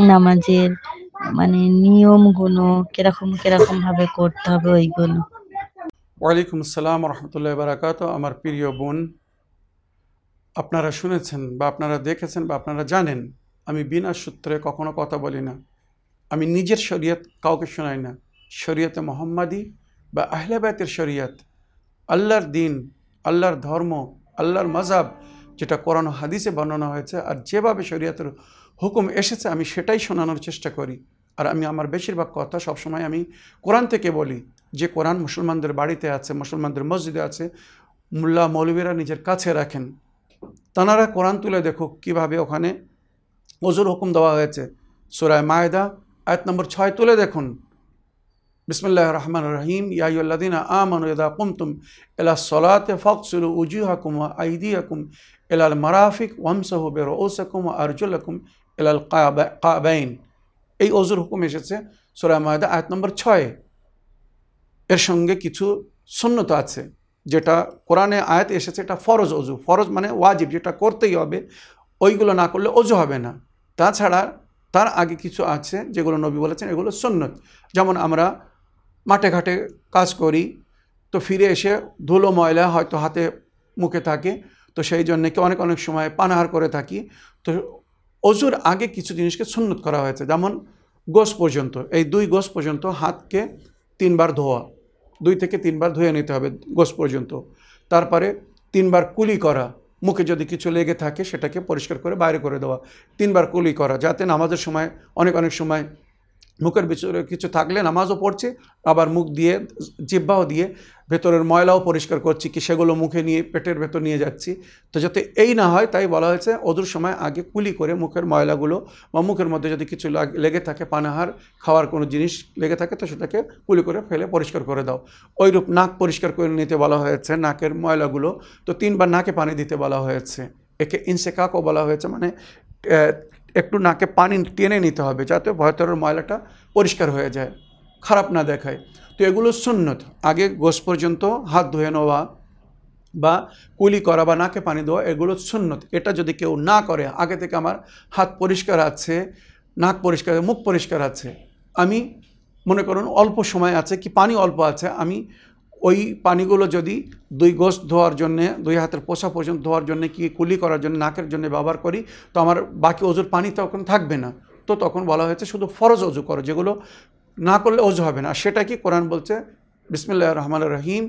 নামাজের মানে নিয়মগুলো কীরকম কীরকম ভাবে করতে হবে ওইগুলো? ওয়ালাইকুম আসসালাম রহমতুল্লাহ বারাকাত আমার প্রিয় বোন, আপনারা শুনেছেন বা আপনারা দেখেছেন বা আপনারা জানেন, আমি বিনা সূত্রে কখনো কথা বলি না। আমি নিজের শরীয়ত কাউকে শোনাই না। শরীয়তে মোহাম্মদী বা আহলেবায়তের শরীয়ত, আল্লাহর দিন, আল্লাহর ধর্ম, আল্লাহর মজাব যেটা কোরআন হাদিসে বর্ণনা হয়েছে, আর যেভাবে শরীয়তের হুকুম এসেছে, আমি সেটাই শোনানোর চেষ্টা করি। আর আমি আমার বেশিরভাগ কথা সবসময় আমি কোরআন থেকে বলি। যে কোরআন মুসলমানদের বাড়িতে আছে, মুসলমানদের মসজিদে আছে, মুল্লা মৌলবীরা নিজের কাছে রাখেন। তানারা কোরআন তুলে দেখুক কীভাবে ওখানে অজুর হুকুম দেওয়া হয়েছে। সুরায় মায়দা, আয়াত নম্বর ছয় তুলে দেখুন। বিসমুল্লাহ রহমান রহিম ইয়াইউল্লাদিন আমানু ইদা কুমতুম এলা সলাতে ফকসুল উজু হাকুম উজুহাকুম আইদিয়াকুম এলাল মারাফিক ওয়ামসাহু বের ওসাকুম আরজুলাকুম এলাল কাবাইন এই অজুর হুকুম এসেছে সুরায় মায়দা আয়াত নম্বর ছয়। এর সঙ্গে কিছু শূন্যত আছে, যেটা কোরআনে আয়াত এসেছে, এটা ফরজ অজু। ফরজ মানে ওয়াজিব, যেটা করতেই হবে, ওইগুলো না করলে অজু হবে না। তাছাড়া তার আগে কিছু আছে, যেগুলো নবী বলেছেন, এগুলো সুন্নত। যেমন আমরা মাঠে ঘাটে কাজ করি, তো ফিরে এসে ধুলো, ময়লা হয়তো হাতে মুখে থাকে, তো সেই জন্যে কি অনেক অনেক সময় পানাহার করে থাকি, তো অজুর আগে কিছু জিনিসকে সুন্নত করা হয়েছে। যেমন গোস পর্যন্ত, এই দুই গোস পর্যন্ত হাতকে তিনবার ধোয়া, দুই থেকে তিনবার ধুয়ে নিতে হবে গোস পর্যন্ত। তারপরে তিনবার কুলি করা, মুখে যদি কিছু লেগে থাকে সেটাকে পরিষ্কার করে বাইরে করে দেওয়া, তিনবার কুলি করা, যাতে নামাজের সময় অনেক অনেক সময় মুখের ভিতরে কিছু থাকলে নামাজও পড়ছে, আবার মুখ দিয়ে জিব্বাও দিয়ে ভেতরের ময়লাও পরিষ্কার করছি কি সেগুলো মুখে নিয়ে, পেটের ভেতর নিয়ে যাচ্ছি। তো যাতে এই না হয়, তাই বলা হয়েছে অদূর সময় আগে কুলি করে মুখের ময়লাগুলো বা মুখের মধ্যে যদি কিছু লাগ- থাকে পানাহার, খাওয়ার কোনো জিনিস লেগে থাকে, তো সেটাকে কুলি করে ফেলে পরিষ্কার করে দাও। ওইরূপ নাক পরিষ্কার করে নিতে বলা হয়েছে, নাকের ময়লাগুলো। তো তিনবার নাকে পানি দিতে বলা হয়েছে। একে ইনসেকাকও বলা হয়েছে মানে একটু নাকে পানি টেনে নিতে হবে যাতে ভয়তরের ময়লাটা পরিষ্কার হয়ে যায়, খারাপ না দেখায়। তো এগুলো সুন্নত। আগে গোস পর্যন্ত হাত ধুয়ে নেওয়া বা কুলি করা বা নাকে পানি দেওয়া, এগুলো সুন্নত। এটা যদি কেউ না করে, আগে থেকে আমার হাত পরিষ্কার আছে, নাক পরিষ্কার, মুখ পরিষ্কার আছে, আমি মনে করুন অল্প সময় আছে কি পানি অল্প আছে, আমি ওই পানিগুলো যদি দুই গোস ধোয়ার জন্যে, দুই হাতের পোষা পর্যন্ত ধোয়ার জন্য কি কুলি করার জন্য, নাকের জন্য ব্যবহার করি, তো আমার বাকি অজুর পানি তখন থাকবে না। তো তখন বলা হয়েছে শুধু ফরজ অজু করো, যেগুলো না করলে অজু হবে না। সেটা কি কোরআন বলছে? বিসমিল্লাহ রহমান রহিম।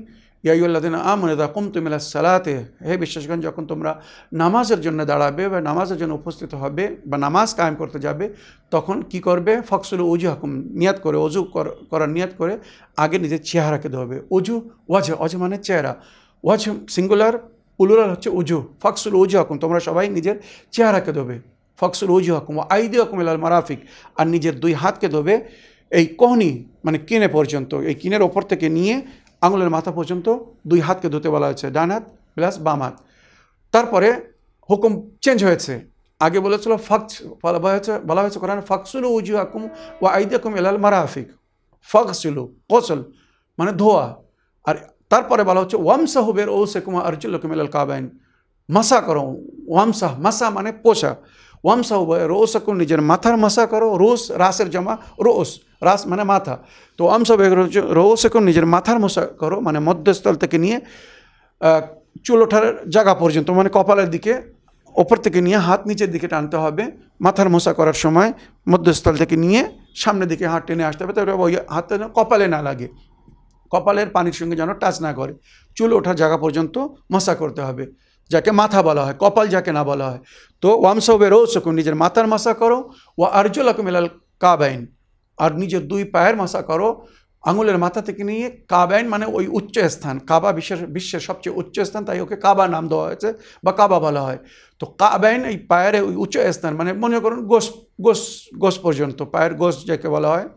ইয়াইউল্লাদিন আমনেদা কুমতুমিল্লা সালাতে, হে বিশ্বাসগণ, যখন তোমরা নামাজের জন্য দাঁড়াবে বা নামাজের জন্য উপস্থিত হবে বা নামাজ কায়েম করতে যাবে, তখন কি করবে? ফকসুল উজু হাকুম নিয়াত করে অজু কর- করার নিয়াত করে আগে নিজের চেহারাকে ধোবে। অজু ওয়াজে অজে মানে চেহারা। ওয়াজ সিঙ্গুলার উলুরাল হচ্ছে উজু। ফক্সুল উজু হাকুম তোমরা সবাই নিজের চেহারাকে ধোবে। ফক্সুল উজু হাকুম আইদি হাকুম এলাল মারাফিক, আর নিজের দুই হাতকে ধোবে। এই কোহনি মানে কিনে পর্যন্ত, এই কিনের ওপর থেকে নিয়ে আঙুলের মাথা পর্যন্ত দুই হাতকে ধুতে বলা হয়েছে, ডান হাত প্লাস বাম হাত। তারপরে হুকুম চেঞ্জ হয়েছে। আগে বলেছিল, ফক্স বলা হয়েছে বলা হয়েছে কোরআন, ফক্সুলু উজু আকুম ও আইদিয়াকুম এলাল মারাফিক। ফক্সুলু কৌশল মানে ধোয়া। আর তারপরে বলা হচ্ছে, ওয়ামসাহু বের ও সেকুমা আরজুল্লকুম এলাল কাবাইন। মাসা করো, ওয়ামসাহ মাসা মানে পোষা ওয়ামসাহু বের ও সেকুম নিজের মাথার মাসা করো রোস রাসের জমা রোস রাস মানে মাথা তো বের রো সেকুম নিজের মাথার মশা করো মানে মধ্যস্থল থেকে নিয়ে আহ, চুল ওঠার জায়গা পর্যন্ত মানে কপালের দিকে ওপর থেকে নিয়ে হাত নিচের দিকে টানতে হবে মাথার মশা করার সময় মধ্যস্থল থেকে নিয়ে সামনের দিকে হাত টেনে আসতে হবে তারপরে ওই যেন কপালে না লাগে কপালের পানির সঙ্গে যেন টাচ না করে চুল ওঠার জায়গা পর্যন্ত মশা করতে হবে যাকে মাথা বলা হয়, কপাল যাকে না বলা হয়। তো ওয়ামসবে রোজ সকুন নিজের মাথার মশা করো ও আর্জুল মিলাল কাবাইন। আর নিজের দুই পায়ের মশা করো, আঙুলের মাথা থেকে নিয়ে কাবাইন মানে ওই উচ্চ স্থান। কাবা বিশ্বের বিশ্বের সবচেয়ে উচ্চ স্থান, তাই ওকে কাবা নাম দেওয়া হয়েছে বা কাবা বলা হয়। তো কাবাইন এই পায়ের ওই উচ্চ স্থান মানে মনে করুন গোস গোস গোস পর্যন্ত, পায়ের গোস যাকে বলা হয়,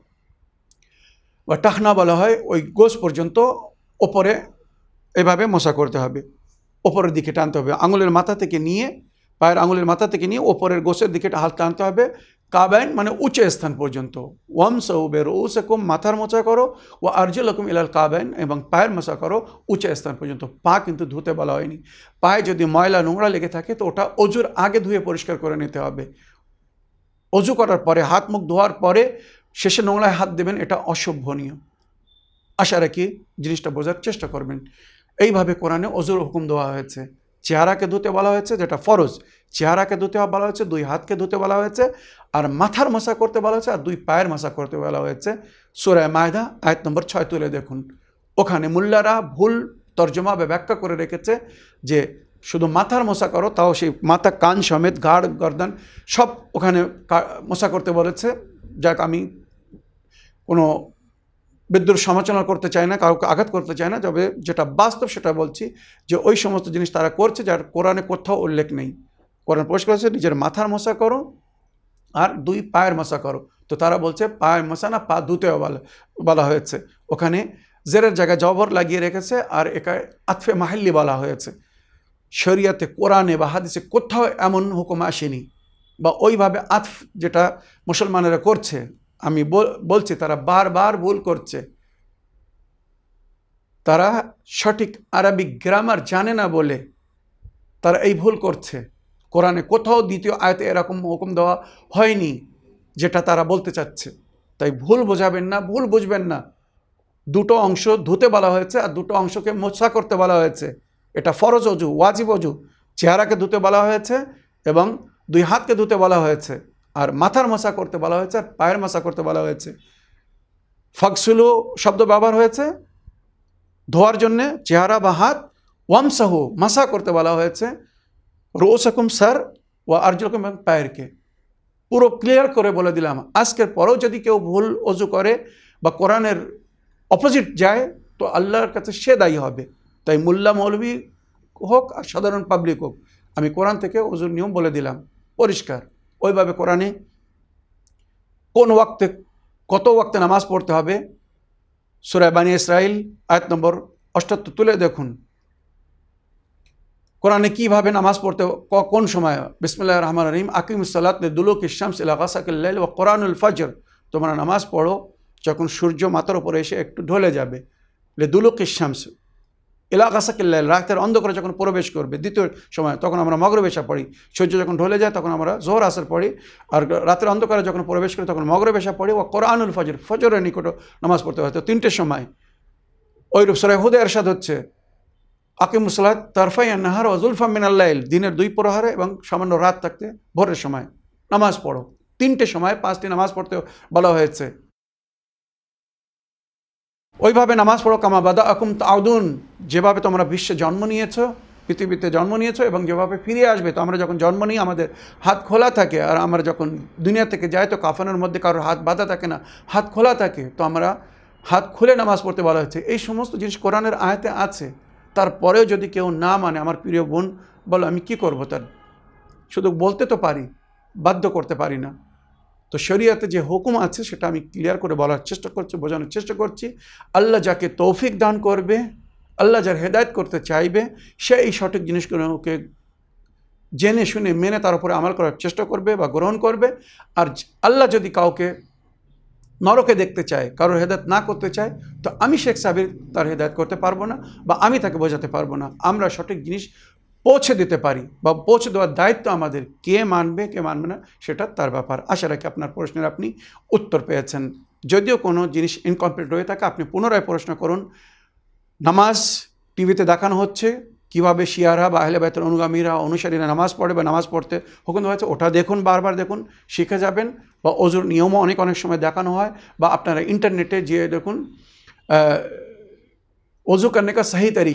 বা টাকনা বলা হয়, ওই গোস পর্যন্ত ওপরে এভাবে মশা করতে হবে। ওপরের দিকে টানতে হবে। আঙুলের মাথা থেকে নিয়ে, পায়ের আঙুলের মাথা থেকে নিয়ে ওপরের গোসের দিকে হাত টানতে হবে। কাবাইন মানে উঁচু স্থান পর্যন্ত। ওয়াম সৌবের ও সেকুম মাথার মোচা করো ও আর্জুলকুম ইলাল কাবাইন এবং পায়ের মোচা করো, উঁচু স্থান পর্যন্ত। পা কিন্তু ধুতে বলা হয়নি। পায়ে যদি ময়লা নোংরা লেগে থাকে তো ওটা অজুর আগে ধুয়ে পরিষ্কার করে নিতে হবে। অজু করার পরে, হাত মুখ ধোয়ার পরে শেষে নোংরায় হাত দেবেন, এটা অসভ্যনীয় আশা রাখি জিনিসটা বোঝার চেষ্টা করবেন। এইভাবে কোরআনে অজুর হুকুম দেওয়া হয়েছে। চেহারাকে ধুতে বলা হয়েছে, যেটা ফরজ। চেহারাকে ধুতে বলা হয়েছে, দুই হাতকে ধুতে বলা হয়েছে, আর মাথার মশা করতে বলা হয়েছে, আর দুই পায়ের মশা করতে বলা হয়েছে। সুরায় মায়দা, আয়াত নম্বর ছয় তুলে দেখুন। ওখানে মুল্লারা ভুল তর্জমা বা ব্যাখ্যা করে রেখেছে যে শুধু মাথার মশা করো, তাও সেই মাথা, কান সমেত, ঘাড়, গর্দান, সব ওখানে মশা করতে বলেছে। যাক, আমি কোনো বিদ্যুৎ সমালোচনা করতে চায় না, কাউকে আঘাত করতে চায় না, তবে যেটা বাস্তব সেটা বলছি যে ওই সমস্ত জিনিস তারা করছে যার কোরআনে কোথাও উল্লেখ নেই। কোরআন পরিষ্কার হচ্ছে নিজের মাথার মশা করো আর দুই পায়ের মশা করো। তো তারা বলছে পায়ের মশা না, পা ধুতেও বলা বলা হয়েছে। ওখানে জেরের জায়গায় জবর লাগিয়ে রেখেছে আর একায় আতফে মাহিল্লি বলা হয়েছে। শরিয়াতে কোরআনে বা হাদিসে কোথাও এমন হুকুম আসেনি বা ওইভাবে আতফ যেটা মুসলমানেরা করছে আমি বল- বলছি, তারা বারবার ভুল করছে। তারা সঠিক আরবিক গ্রামার জানে না বলে তারা এই ভুল করছে। কোরআনে কোথাও দ্বিতীয় আয়তে এরকম হুকুম দেওয়া হয়নি যেটা তারা বলতে চাচ্ছে। তাই ভুল বোঝাবেন না, ভুল বুঝবেন না। দুটো অংশ ধুতে বলা হয়েছে আর দুটো অংশকে মোছা করতে বলা হয়েছে। এটা ফরজ অজু, ওয়াজিব অজু। চেহারাকে ধুতে বলা হয়েছে এবং দুই হাতকে ধুতে বলা হয়েছে। আর মাথার মশা করতে বলা হয়েছে আর পায়ের মশা করতে বলা হয়েছে। ফকসুলু শব্দ ব্যবহার হয়েছে। ধোয়ার জন্যে চেহারা বা হাত, ওয়ামসাহু মাসা করতে বলা হয়েছে। রোসাকুম স্যার ও আর্জুলকুম এবং পায়েরকে। পুরো ক্লিয়ার করে বলে দিলাম, আজকের পরেও যদি কেউ ভুল অজু করে বা কোরআনের অপোজিট যায়, তো আল্লাহর কাছে সে দায়ী হবে। তাই মোল্লা মৌলবী হোক আর সাধারণ পাবলিক হোক, আমি কোরআন থেকে অজুর নিয়ম বলে দিলাম। পরিষ্কার। ওইভাবে কোরআনে কোন ওয়াক্তে, কত ওয়াক্তে নামাজ পড়তে হবে? সুরায় বানী ইসরাইল আয়াত নম্বর অষ্টাত্তর, তুলে দেখুন। কোরআনে কীভাবে নামাজ পড়তে কোন সময়? বিসমুল্লাহ রহমান রহিম। আকিম সালাত দুলুক ইসামস ইলাকাসাকিল্লাইল ও কোরআনুল ফজর। তোমরা নামাজ পড়ো যখন সূর্য মাথার উপরে এসে একটু ঢলে যাবে। দুলুক ইসামস এলাকাসাকিল্লাইল রাতের অন্ধকারে যখন প্রবেশ করবে, দ্বিতীয় সময় তখন আমরা মগরব পড়ি। সূর্য যখন ঢলে যায়, তখন আমরা জোহর আসর পড়ি। আর রাতের অন্ধকারে যখন প্রবেশ করি, তখন মগরব পড়ি। ও কোরআনুল ফজর, ফজরের নিকট নামাজ পড়তে হয়। তো তিনটের সময়। ওইরূপ সরাই হুদে এরশাদ হচ্ছে আকিম আকিমুসলাত তারফাই নাহার ওজুলফা মিনাল্লাইল দিনের দুই প্রহারে এবং সামান্য রাত থাকতে ভোরের সময় নামাজ পড়ো। তিনটে সময় পাঁচটি নামাজ পড়তে বলা হয়েছে। ওইভাবে নামাজ পড়ো কামা বাদা আকুম তাউদুন। যেভাবে তোমরা বিশ্বে জন্ম নিয়েছো, পৃথিবীতে জন্ম নিয়েছো এবং যেভাবে ফিরে আসবে, তো আমরা যখন জন্ম নিই, আমাদের হাত খোলা থাকে। আর আমরা যখন দুনিয়া থেকে যাই, তো কাফনের মধ্যে কারোর হাত বাঁধা থাকে না, হাত খোলা থাকে। তো আমরা হাত খুলে নামাজ পড়তে বলা হচ্ছে এই সমস্ত জিনিস কোরআনের আয়াতে আছে। তারপরেও যদি কেউ না মানে আমার প্রিয় বোন, বলো আমি কি করব তার? শুধু বলতে তো পারি, বাধ্য করতে পারি না। তো শরীয়তে যে হুকুম আছে, সেটা আমি ক্লিয়ার করে বলার চেষ্টা করছি, বোঝানোর চেষ্টা করছি। আল্লাহ যাকে তৌফিক দান করবে, আল্লাহ যার হেদায়ত করতে চাইবে, সে এই সঠিক জিনিসগুলোকে জেনে শুনে মেনে তার উপরে আমল করার চেষ্টা করবে বা গ্রহণ করবে। আর আল্লাহ যদি কাউকে নরকে দেখতে চায়, কারোর হেদায়ত না করতে চায়, তো আমি শেখ সাবির তার হেদায়ত করতে পারব না বা আমি তাকে বোঝাতে পারব না। আমরা সঠিক জিনিস পৌঁছে দিতে পারি বা পৌঁছে দেওয়ার দায়িত্ব আমাদের কে মানবে কে মানবে না, সেটা তার ব্যাপার। আশা রাখি আপনার প্রশ্নের আপনি উত্তর পেয়েছেন। যদিও কোনো জিনিস ইনকমপ্লিট হয়ে থাকে, আপনি পুনরায় প্রশ্ন করুন। নামাজ টিভিতে দেখানো হচ্ছে, কীভাবে শিয়ারা বা আহলে বাইতের অনুগামীরা অনুসারীরা নামাজ পড়ে বা নামাজ পড়তে হুকুম হয়েছে, ওটা দেখুন, বারবার দেখুন, শিখে যাবেন বা অজুর নিয়মও অনেক অনেক সময় দেখানো হয় বা আপনারা ইন্টারনেটে যেয়ে দেখুন অজু করনে সাহি সহি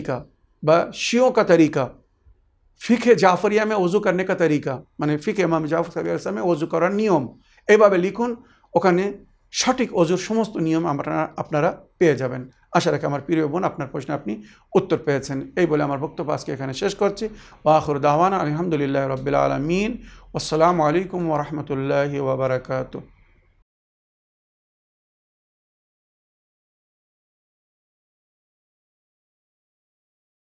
বা শিও কা ফিখে জাফরিয়া মে ওজু করনে কা তরিকা মানে ফিখে ইমাম জাফর মে ওজু করার নিয়ম। এভাবে লিখুন, ওখানে সঠিক ওজুর সমস্ত নিয়ম আমরা আপনারা পেয়ে যাবেন। আশা রাখি আমার প্রিয় বোন, আপনার প্রশ্নে আপনি উত্তর পেয়েছেন। এই বলে আমার বক্তব্য আজকে এখানে শেষ করছি। ওয়াখর দাওয়ান আলহামদুলিল্লাহ রবিল আলমিন। আসসালামু আলাইকুম ওরহমতুল্লাহি ওবরাকাতু